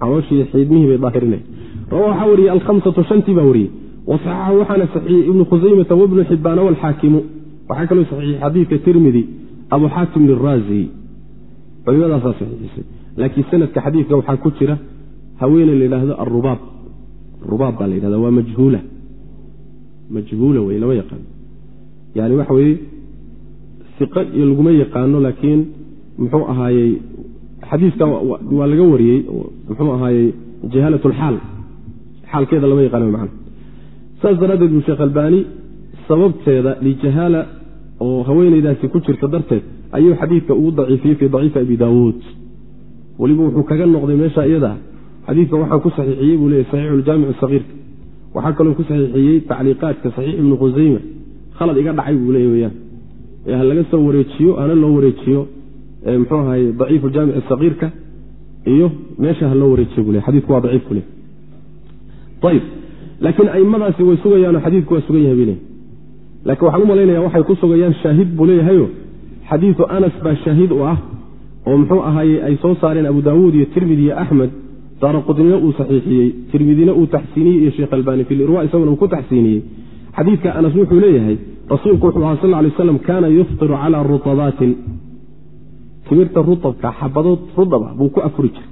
Caloosha iyo xiidmihii bay daahirinayan. Rawa waxaa wariyey alhamsatu shantii baa wariyey. Wasaxaxahu waxaana saxiixiyey ibnu khusaymata wabnu xibbaana walxaakimu. Waxaa kaloo saxiixiyey xadiidka tirmidi abu xaatim iraazi culimadaasaa saxiixisay laakiin sanadka xadiidka waxaa ku jira haweeney la yidhaahdo arubaab rubaab baa la yidhahda waa majhuula. Majhuula wey lama yaqaano yani waxa weye iqa iyo laguma yaqaano laakiin muxuu ahaayey xadiiska waa laga wariyey muxuu ahaayey jahaalat lxaal xaalkeeda lama yaqaano man saas daraaddeed buu sheekh albaani sababteeda lijahaala oo haweeneydaasi ku jirta darteed ayuu xadiidka ugu daciifiyey fii daciifi abi daawuud. Weliba wuxuu kaga noqday meesha iyada. Xadiidka waxaan ku saxiixiyey buu leeyay saxiixu ljaamic sagiirka waxaa kaloo ku saxiixiyey tacliiqaadka saxiix ibnu khusayma. Khalad iga dhacay buu leey weyaan ha laga soo wareejiyo hana loo wareejiyo mxuu ahaye daciifu jaamic sagiirka iyo meesha ha loo wareejiyo buu le xadidku waa daciif bule ayb laakiin aimadaasi way sugayaanoo xadiidku waa sugan yahay bay leey lakiin waxaan u malaynaya waxay ku sugayaan shaahid buu leeyahayo xadiidu anas baa shaahid u ah oo muxuu ahaaye ay soo saareen abu daawuud iyo tirmidi iyo axmed daara qudnina uu saxiixiyey tirmidina uu taxsiiniyey iyo sheekh albaani fi lirwa isaguna uu ku taxsiiniyey. Xadiidka anas wuxuu leeyahay rasuulku wuxuu aha sal lay slam kaana yuftiru calaa rutabaatin. Timirta rutabka xabadood rudaba buu ku afuri jiray.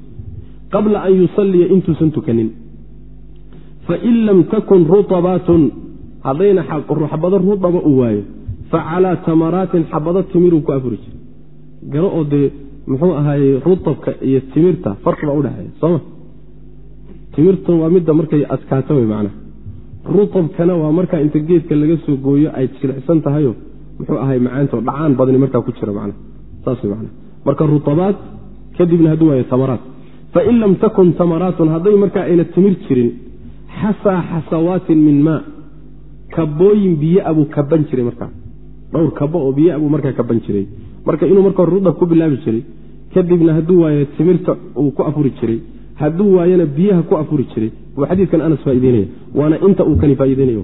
Qabla an yusalliya intuusan tukanin. Fain lam takun rutabaatun haddayna xabado rudaba uu waayo fa calaa tamaraatin xabado timiruu ku afuri jiray garo oo dee muxuu ahaayey rutabka iyo timirta farqi baa udhexeeya sooma timirtan waa midda markay adkaato wey macnaha rutabkana waa markaa inta geedka laga soo gooyo ay jilicsan tahayo muxuu ahay macaanto dhacaan badni markaa ku jira macnaha saas wey macnaha marka rutabaat kadibna hadduu waayo tamaraat fain lam takun tamaraatun hadday markaa ayna timir jirin xasaa xasawaatin min maa kabooyin biyo abuu kaban jiray markaa dhowr kabo oo biyo abuu markaa kaban jiray. Marka inuu marka hore rudab ku bilaabi jiray kadibna hadduu waayo timirta uu ku afuri jiray hadduu waayona biyaha ku afuri jiray buu xadiidkan anas faa'ideynaya waana inta uu kani faa'iideynayo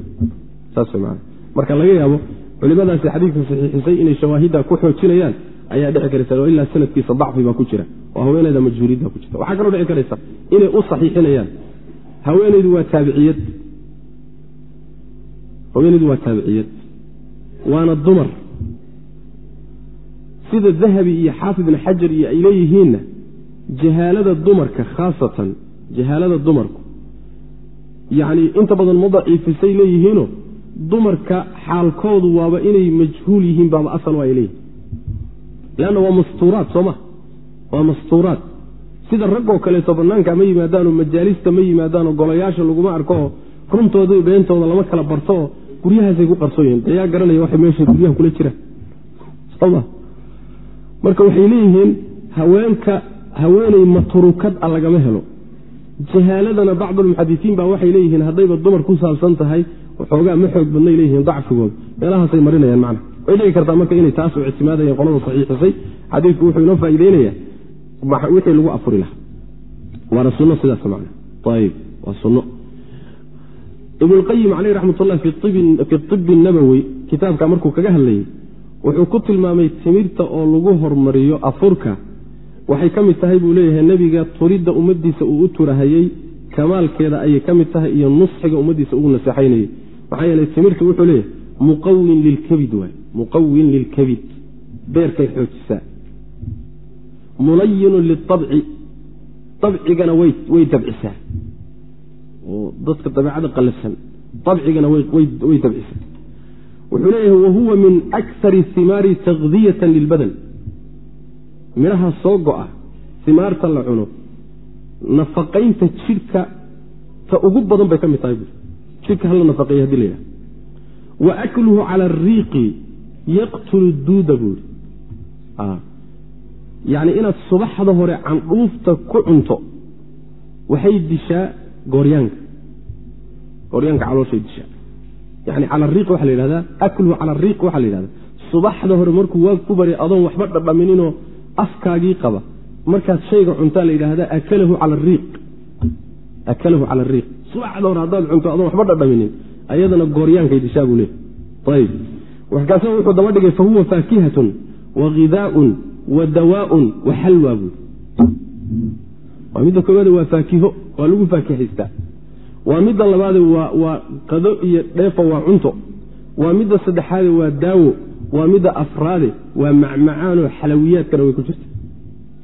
saas man marka laga yaabo culimadaasi xadiidka saxiixisay inay shawaahidda ku xoojinayaan ayaa dhici karaysa oo ilaa sanadkiisa dacfi baa ku jira oo haweeneyda majhuuliyad baa ku jirta. Waxaa kaloo dhici karaysa inay u saxiixinayaan haweeneydu waa taabiciyad waana dumar. Sida dahabi iyo xaafid ibn xajar iyo ay leeyihiinna jahaalada dumarka khaasatan jahaalada dumarku yacni inta badan ma daciifisay leeyihiino dumarka xaalkoodu waaba inay majhuul yihiin baaba asal waa ay leeyihiin leanna waa mastuuraad soo ma? Waa mastuuraad. Sida raggoo kaleeto bannaanka ma yimaadaanoo majaalista ma yimaadaanoo golayaasha laguma arko oo runtooda beentooda lama kala barto oo guryahaasay ku qarsoon yihiin. Dayaa garanaya waxay meesha guryaha kula jiraan soma marka waxay leeyihiin haweenka haweeney maturukad a lagama helo. Jahaaladana bacdulmuxadisiin baa waxay leeyihiin haddayba dumar ku saabsan tahay waxoogaa ma xoog badnay leeyihiin dacfigooda. Meelahaasay marinayaan macna. Way dhigi kartaa marka inay taas u ictimaadayeen qolada saxiixisay. Xadiidku wuxuu inoo faa'iideynaya wixii lagu afuri lahaa. Waana sunno sidaas macna. Ayib waa sunno ibnulqayim caleyh raxmatullah fi ibi nabowi kitaabka markuu kaga hadlayey wuxuu ku tilmaamay timirta oo lagu hormariyo afurka. Waxay ka mid tahay buu leeyahay nebiga turidda ummaddiisa uu u turahayey kamaalkeeda ayay ka mid tahay iyo nusxiga ummaddiisa ugu naseexaynayey maxaa yeeley timirta wuxuu leeyahay muqawin lilkabid waay muqawin lilkabid beerkay xoojisaa. Mulayinun liabci abcigana way dabcisaa dadka dabeecada qalafsan abcigana way dabcisaa wuxuu leeyahay wahuwa min akari himaari takdiyatan lilbadan midhaha soo go-a himaarta la cuno nafaqaynta jidhka ta ugu badan bay ka mid tahay jidhka hala nafaqeeya haddii la wa akluhu cala ariiqi yaqtulu duuda buuri yacni inaad subaxda hore candhuufta ku cunto waxay dishaa gooryaanka. Gooryaanka calooshay dishaa yani cala ariiq waxaa la yidhahdaa akluhu cala ariiq waxaa la yidhahdaa. Subaxda hore markuu waag ku barya adoon waxba dhadhamininoo afkaagii qaba. Markaad shayga cuntaa la yidhaahdaa akalahu cala ariiq akalahu cala ariiq subaxda hore haddaad cunto adoon waxba dhadhaminin. Ayadana gooryaankay dishaa buu leey ayb markaas wuxuu daba dhigay fahuwa faakihatun wa ghidaaun wa dawaaun wa xalwa buui waa midda koowaade waa faakiho waa lagu faakihaystaa waa midda labaade waa qado iyo dheefo waa cunto. Waa midda saddexaade waa daawo. Waa midda afraade waa macmacaanoo xalawiyaadkana way ku jirta.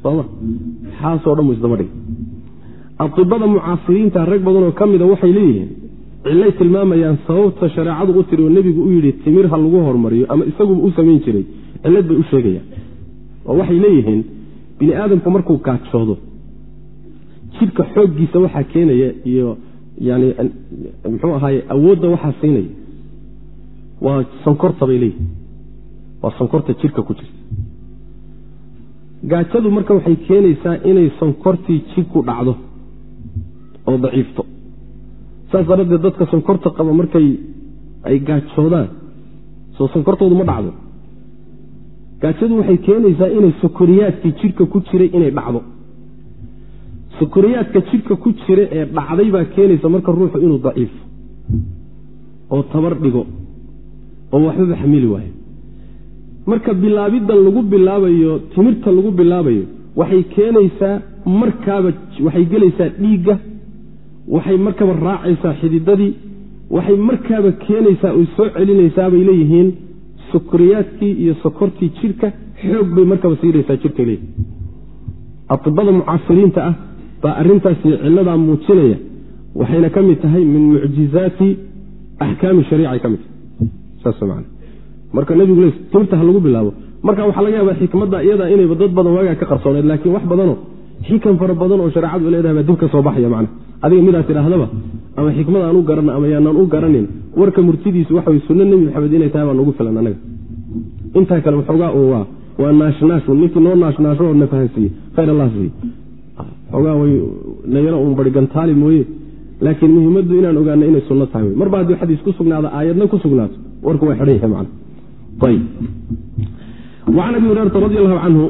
Soma xaasoo dhan isdaba dhig adibada mucaasiriinta rag badanoo ka mida waxay leeyihiin cillay tilmaamayaan sababta shareecadu u tiri oo nebigu u yidhi timir ha lagu hormariyo ama isaguba u samayn jiray cillad bay u sheegayaan. Oo waxay leeyihiin bini aadamku markuu gaajoodo jidhka xooggiisa waxaa keenaya iyo yani muxuu ahaaye awoodda waxaa siinaya. Waa sankorta bay leeyihiin waa sankorta jidhka ku jirta. Gaajadu marka waxay keenaysaa inay sankortii jidhku dhacdo oo daciifto. Saas daraaddeed dadka sankorta qaba markay ay gaajoodaan soo sankortoodu ma dhacdo. Gaajadu waxay keenaysaa inay sukuriyaadkii jidhka ku jiray inay dhacdo sukuriyaadka jidhka ku jira ee dhacday baa keenaysa marka ruuxu inuu daciifo oo tabar dhigo oo waxbaba xamili waayo. Marka bilaabidan lagu bilaabayo timirta lagu bilaabayo waxay keenaysaa markaaba waxay gelaysaa dhiigga waxay markaba raacaysaa xididadii waxay markaaba keenaysaa oy soo celinaysaa bay leeyihiin sukuriyaadkii iyo sokortii jidhka xoog bay markaba siinaysaa jidhka leeyihiin atibada mucaasiriinta ah baa arrintaasi cilladaa muujinaya waxayna ka mid tahay min mucjizaati axkaami shariicay ka mid tahay. Man marka nebigu le timirta ha lagu bilaabo. Marka waxaa laga yaabaa xikmadda iyada inayba dad badan waagaa ka qarsooneed laakiin wax badanoo xikan fara badan oo shareecadu leedahay baa dib ka soo baxaya macna. Adiga midaad tidhaahdaba ama xikmad aan u garana ama yaanaan u garanin warka murtidiisu waxa way sunno nebi maxamed inay tahay baa nagu filan annaga. Intaa kale waxoogaa un waa waa naashnaashu ninkii noo naashnaasho oo na fahansiiye khayr allah siiye xoogaa way nayaro un barigantaali mooye. Laakiin muhimaddu inaan ogaano inay sunno tahay wey marba haddii xadiis ku sugnaado aayadna ku sugnaato. Warku waa xidhan yahay wacan abi hurayrata radi allahu canhu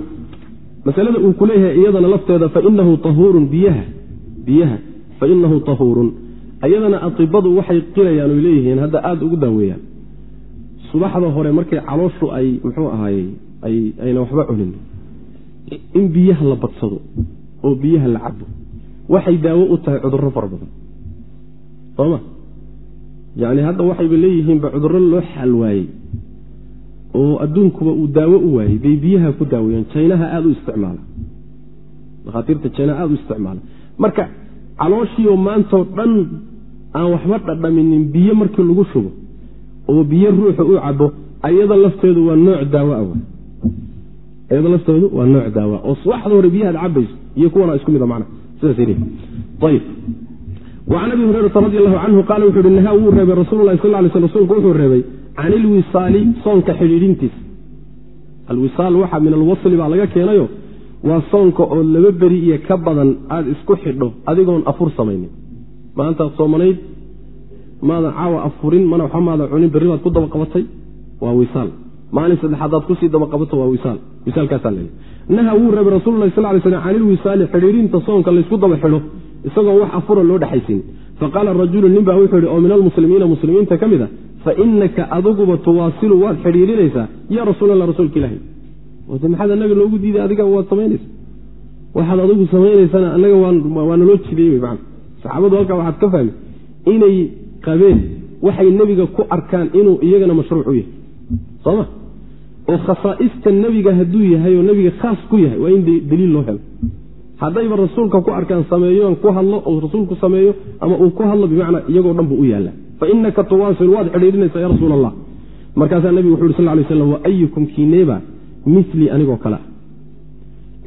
masalada uu ku leeyahay iyadana lafteeda fainahu ahuurun biyaha biyaha fainahu tahuurun. Iyadana atibadu waxay qirayaan oy leeyihiin hadda aada ugu daaweeyaan. Subaxda hore markay calooshu ay muxuu ahaaye ayna waxba cunin. In biyaha la badsado oo biyaha la cabo waxay daawo u tahay cudurro fara badan. Sooma? Yacni hadda waxayba leeyihiinba cudurro loo xaal waayey oo adduunkuba uu daawo u waayey. Bay biyaha ku daaweeyeen jaynaha aada u isticmaala. Dhakhaatiirta jaynaha aada u isticmaala. Marka calooshiioo maantao dhan aan waxba dhadhaminin biyo markii lagu shubo oo biyo ruuxu u cabo ayada lafteedu waa nooc daawo ah ayada lafteedu waa nooc daawa oo subaxda hore biyahaad cabayso iyo kuwana isku mid sidaas ayb wacan abi hurayrata radi allahu canhu qaala wuxu uhi nahaa wuu reebay rasul lahi sal lay sl rsulku wuxuu reebay can ilwisaali soonka xidhiidhintiisa alwisaal waxa min alwasli baa laga keenayo waa soonka oo laba beri iyo ka badan aada isku xidho adigoon afur samaynin. Maantaad soomanayd maadan caawa afurin mana waxba maadan cunin berri baad ku daba qabatay waa wisaal maalin saddexaadaad ku sii daba qabato waa wisaal. Wisaalkaasaa leeyahy naha wuu reebay rasuululahi sal lay slm can ilwisaali xidhiirinta soonka laysku daba xidho isagoo wax afura loo dhexaysin faqaala rajulu nin baa wuxuu yihi oo min almuslimiina muslimiinta ka mid a fa inaka aduguba tuwaasilu waad xidhiirinaysaa yaa rasuulallah rasuulka ilahi de maxaad anaga loogu diiday adiga waad samaynaysa waxaad adigu samaynaysana anaga waa naloo jideey man saxaabadu halkaa waxaad ka fahmi inay qabeen waxay nebiga ku arkaan inuu iyagana mashruuc u yahay soma oo khasaa'ista nebiga hadduu yahay oo nebiga khaas ku yahay waa in daliil loo helo. Haddayba rasuulka ku arkaan sameeyoon ku hadlo oo rasuulku sameeyo ama uu ku hadlo bimacnaa iyagoo dhan buu u yaallaa. Fa inaka tuwaasil waad xidhiidhinaysaa ya rasuul allah markaasaa nebigu wuxu uhi sal lay slam wa ayukum kiineeba milii anigoo kale ah.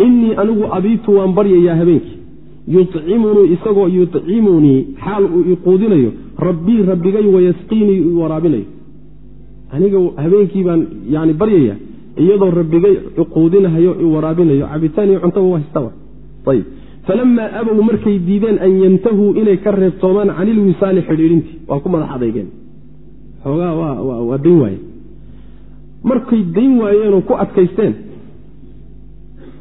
Innii anigu abiitu waan baryayaa habeenkii. Yucimunii isagoo yucimunii xaal uu iquudinayo rabbii rabbigay wayasqiinii waraabinayo aniga habeenkii baan yani baryaya iyadoo rabbigay iquudinahayo i waraabinayo cabitaan iyo cuntaba haystaba ayb falamaa abow markay diideen an yantahuu inay ka reebtoomaan can ilwisaali xidhiidhintii. Waa ku madax adeygeen xoogaa waa dayn waaye. Markay dayn waayeenoo ku adkaysteen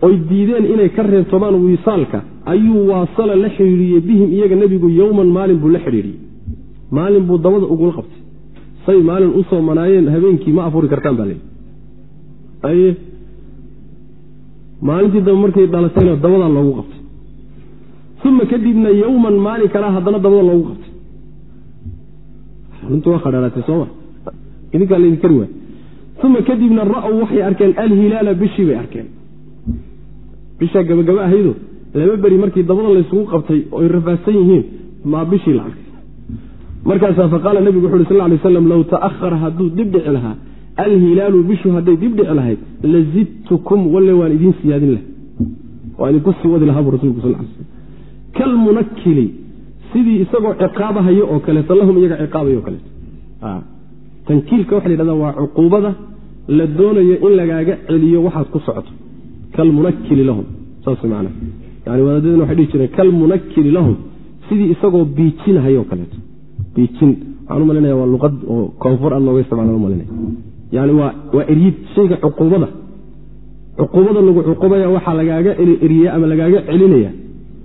oy diideen inay ka reebtoomaan wisaalka ayuu waasala la xidhiidhiyey bihim iyaga nebigu yowman maalin buu la xidhiidhiyey. Maalin buu dabada ugula qabtay say maalin u soo manaayeen habeenkii ma afuri kartaan baa leeyi aye maalintii dambe markay dhalatayna dabadaa loogu qabtay. Uma kadibna yowman maalin kalaa haddana dabada loogu qabtay. Runtu waa khadhaaraatay sooma idinkaa laydin kari waay. Uma kadibna ra-w waxay arkeen alhilaala bishii bay arkeen. Bishaa gabagaba ahaydo laba beri markii dabada laysugu qabtay oy rafaadsan yihiin maa bishii la arkay markaasaa faqaala nebigu wuxu uhi sal lay slam low ta'ahara hadduu dib dhici lahaa alhilaalu bishu hadday dib dhici lahayd lazidtukum walle waan idiin siyaadin laha waan idinku sii wadi lahaa bu sal sl kalmunakili sidii isagoo ciqaabahayo oo kaleeto lahum iyaga ciqaabayo o kaleeto tankiilka waxa la yidhahda waa cuquubada la doonayo in lagaaga celiyo waxaad ku socoto. Kalmunakili lahum saas maana yani wadaadadina waxay dhihi jireen kalmunakili lahum sidii isagoo biijinahayo kaleeto biijin waxaan u waa luqad oo koonfur aad looga isticmaala umalinaya yani waa eryid shayga cuquubada. Cuquubada lagu cuqubaya waxaa lagaaga eriya ama lagaaga celinaya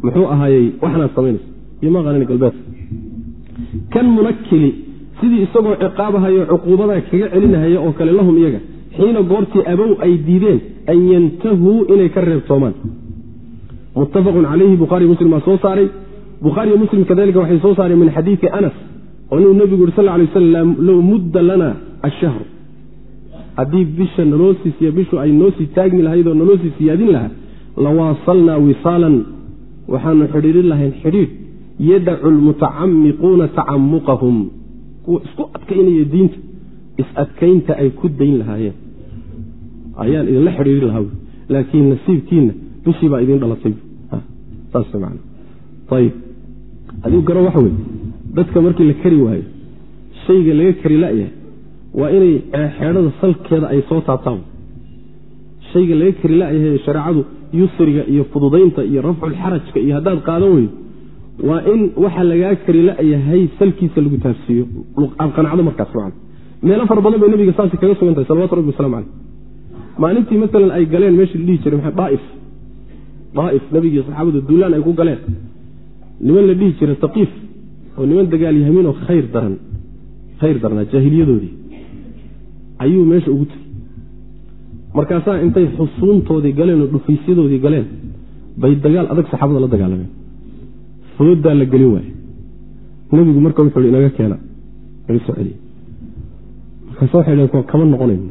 muxuu ahaayey waxnaad samaynaysa iyo maqanin galbeedka kan munakili sidii isagoo ciqaabahayo cuquubada kaga celinahaya oo kale lahum iyaga xiina goortii abow ay diideen an yantahuu inay ka reebtoomaan. Muttafaqun calayhi bukhaariy muslim baa soo saaray. Bukhaariyo muslim kadalika waxay soo saareen min xadiidi anas oo inuu nebigu yuri sal lay waslam low mudda lana ashahru haddii bisha naloosiisiy bishu ay noo sii taagmi lahayd oo naloo sii siyaadin lahaa lawaasalnaa wisaalan. Waxaanu xidhiirin lahayn xidhiidh yadacu lmutacamiquuna tacamuqahum kuwa isku adkaynaya diinta is-adkaynta ay ku dayn lahaayeen. Ayaan idinla xidhiirin lahaa laakiin nasiibkiina bishii baa idin dhalatay. Ayib adigu garo waxa wey dadka markii la kari waayo shayga laga kari layahay waa inay xeedhada salkeeda ay soo taabtaan shayga laga kari layahay shareecadu yusriga iyo fududaynta iyo rafculxarajka iyo haddaad qaadan weydo waa in waxa lagaa kari layahay salkiisa lagu taabsiiyo aad qanacdo markaas man meelo fara badan bay nabiga saas kaga sugan tahay salawatu rabbi waslamu caleyh maalintii maalan ay galeen meeshii la dhihi jiray maa daaif. Daaif nabigii saxaabadu duulaan ay ku galeen. Niman la dhihi jiray taqiif oo niman dagaalyahamin oo khayr daran khayr darnaa jaahiliyadoodii ayuu meesha ugu tegey markaasaa intay xusuuntoodii galeen oo dhufaysyadoodii galeen bay dagaal adag saxaabada la dagaalameen. Foodaa la gelin waaye. Nebigu marka wuxuu hi inaga keena. Naga soo celiye markaas waxay dheen kama noqonayno.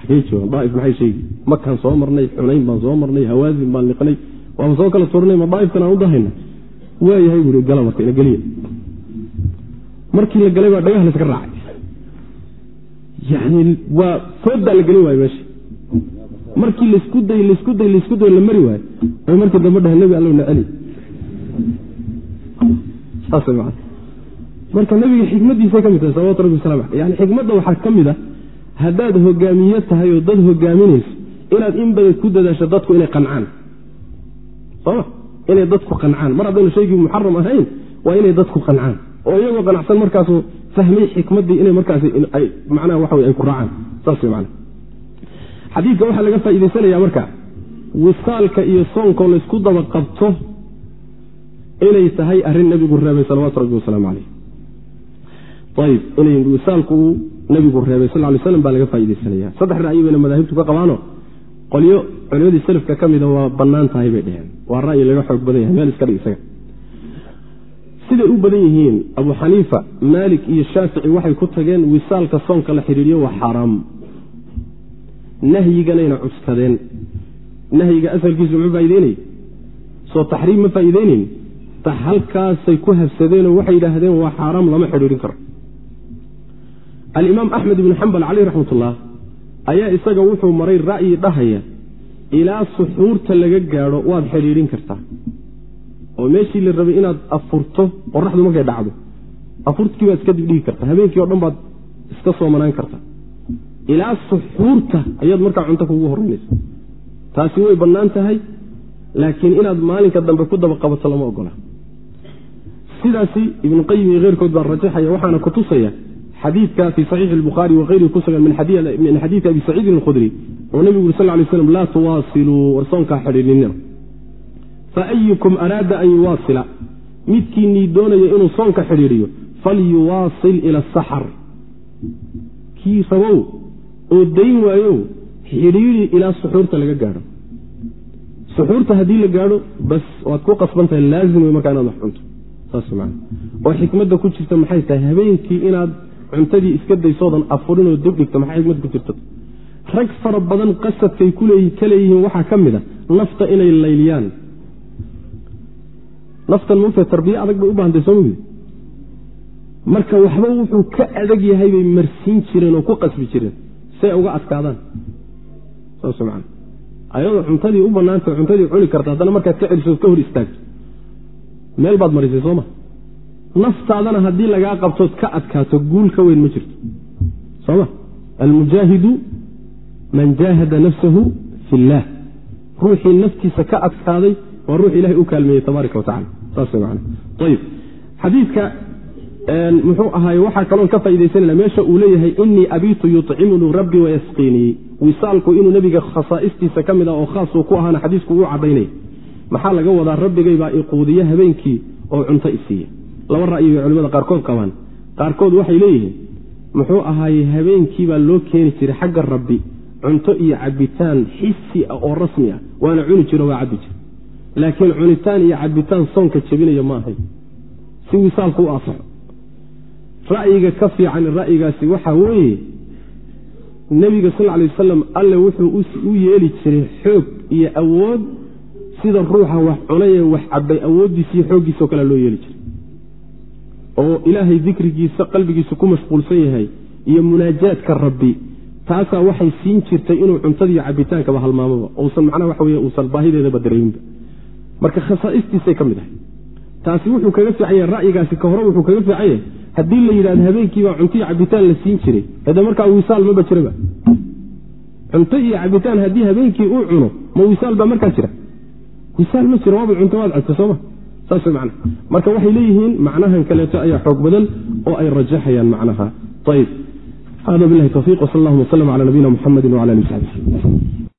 Xagey joogan daaif maxay sheegi makaan soo marnay xunayn baan soo marnay hawaazin baan liqnay waaba soo kala turnay ma daaifkan aan u dahayna waayahay buui gala marka ina geliya markii la galay baa dhagaha la iska raacay. Yani waa foodaa la gelin waayo meesha markii laysku day laysku day laysku day la mari waayo bay markii dambe dhahay nebi allow na celi saas maa marka nebiga xikmadiisay ka mid tahay salawatu rabbi wasalam aleh yani xikmadda waxaa ka mid a haddaad hogaamiye tahay oo dad hogaaminayso inaad in badan ku dadaasho dadku inay qancaan. Soma inay dadku qancaan. Mar haddaynu shaygii muxaram ahayn waa inay dadku qancaan. Oo iyagoo qanacsan markaasu fahmay xikmaddii inay markaas macnaha waxa ay ku raacaan. Saas xadiidka waxaa laga faa'iidaysanaya marka wisaalka iyo soonkoo laysku daba qabto inay tahay arrin nebigu reebay salawaatu rabbi wasalaamu caleyh ayib inay wisaalku uu nebigu reebay sal ly slam baa laga faaidaysanaya saddex ra'yi bayna madaahibtu ka qabaano. Qolyo culimadii salafka ka mida waa bannaan tahay bay dheheen waa ra'yi laga xoog badan yahay meel iska dhig isaga. Siday u badan yihiin abu xaniifa maalik iyo shaafici waxay ku tageen wisaalka soonka la xidhiiriyo waa xaaraam nahyiganayna cuskadeen nahyiga asalkiisu muxuu faa'ideynay soo taxriim ma faa'iideynayn halkaasay ku habsadeenoo waxay yidhaahdeen waa xaaraam lama xidhiirin karo. Alimaam axmed ibnu xambal caleyh raxmatullah ayaa isaga wuxuu maray ra'yi dhahaya ilaa suxuurta laga gaadho waad xidhiidhin kartaa. oo meeshii la rabay inaad afurto qoraxdu markay dhacdo afurtkii baad iska dibdhigi kartaa. Habeenkii o dhan baad iska soomanaan kartaa. Ilaa suxuurta ayaad markaa cunto kugu horreynaysa taasi way bannaan tahay laakiin inaad maalinka dambe ku daba qabato lama ogola sidaasi ibnu qayim iyo keyrkood baa rajaxaya waxaana ku tusaya xadiidka fii saxiixi lbukhaari wakayrihi ku sugan min xadiidi abi saciidin alkhudri oo nebigu uri sal lay slam laa tuwaasiluu warsoonkaa xidhiidhinina faayukum araada an yuwaasila. Midkiinii doonaya inuu soonka xidhiidhiyo falyuwaasil ila asaxar kii rabow oo dayn waayow xidhiidhi ilaa suxuurta laga gaadho. Suxuurta haddii la gaadho bas waad ku qasbantahay laazim wey markaa inaad wax cunto. Saas man oo xikmadda ku jirta maxay tahay? Habeenkii inaad cuntadii iska daysoodan afurinoo dib dhigto maxaa xikmad ku jirta rag fara badan qasadkay ka leeyihiin waxaa ka mid a nafta inay layliyaan. Naftan mugta tarbiye adag bay u baahantay soo mugdi marka waxba wuxuu ka adag yahay bay marsiin jireen oo ku qasbi jireen say uga adkaadaan. Saas man ayadoo cuntadii u banaanta cuntadii cuni karta haddana markaad ka celisood ka hor istaagto meel baad marisay sooma naftaadana haddii lagaa qabtood ka adkaato guul ka weyn ma jirto. Soma almujaahidu man jaahada nafsahu fi illaah ruuxii naftiisa ka adkaaday waa ruux ilahay u kaalmeeyey tabaaraka wa tacala saas man ayib xadiidka muxuu ahaay waxaa kaloon ka faaidaysanana meesha uu leeyahay inii abiitu yuطcimunii rabbi wayasqiinii wisaalku inuu nebiga khasaa'istiisa ka mid ah oo khaasuu ku ahaana xadiisku uu caddaynaya maxaa laga wadaa? Rabbigay baa iquudiya habeenkii oo cunto isiiya laba ra'yi bay culimada qaarkood qabaan. Qaarkood waxay leeyihiin muxuu ahaaye habeenkii baa loo keeni jiray xagga rabbi cunto iyo cabitaan xisi ah oo rasmi ah. Waana cuni jiro waa cabbi jira laakiin cunitaan iyo cabitaan soonka jebinaya ma ahayn si wisaalku u asaxo ra'yiga ka fiican ra'yigaasi waxaa weeye nebiga sal lay wasalam alle wuxuu u yeeli jiray xoog iyo awood sida ruuxa wax cunayee wax cabay awooddiisiiyo xooggiisao kale loo yeeli jiray. Oo ilaahay dikrigiisa qalbigiisa ku mashquulsan yahay iyo munaajaadka rabbi taasaa waxay siin jirtay inuu cuntadiiyo cabitaankaba halmaamaba uusan macnaha waxa wey uusan baahideedaba dareeminba marka khasaa'istiisay ka mid ahay. Taasi wuxuu kaga fiican yahay ra'yigaasi ka hore wuxuu kaga fiican yahay haddii la yidhahdo habeenkiibaa cunto iyo cabitaan la siin jiray hade markaa wisaal maba jiraba cunto iyo cabitaan haddii habeenkii uu cuno ma wisaal baa markaa jira. Wisaal ma jiro waaba cunto waad cabta sooma. Saas man marka waxay leeyihiin macnahan kaleeto ayaa xoog badan oo ay rajaxayaan macnaha. Ayb hada bilahi towfiq wsal allahuma wslm cala nabiyina muxamedi wala ali sabi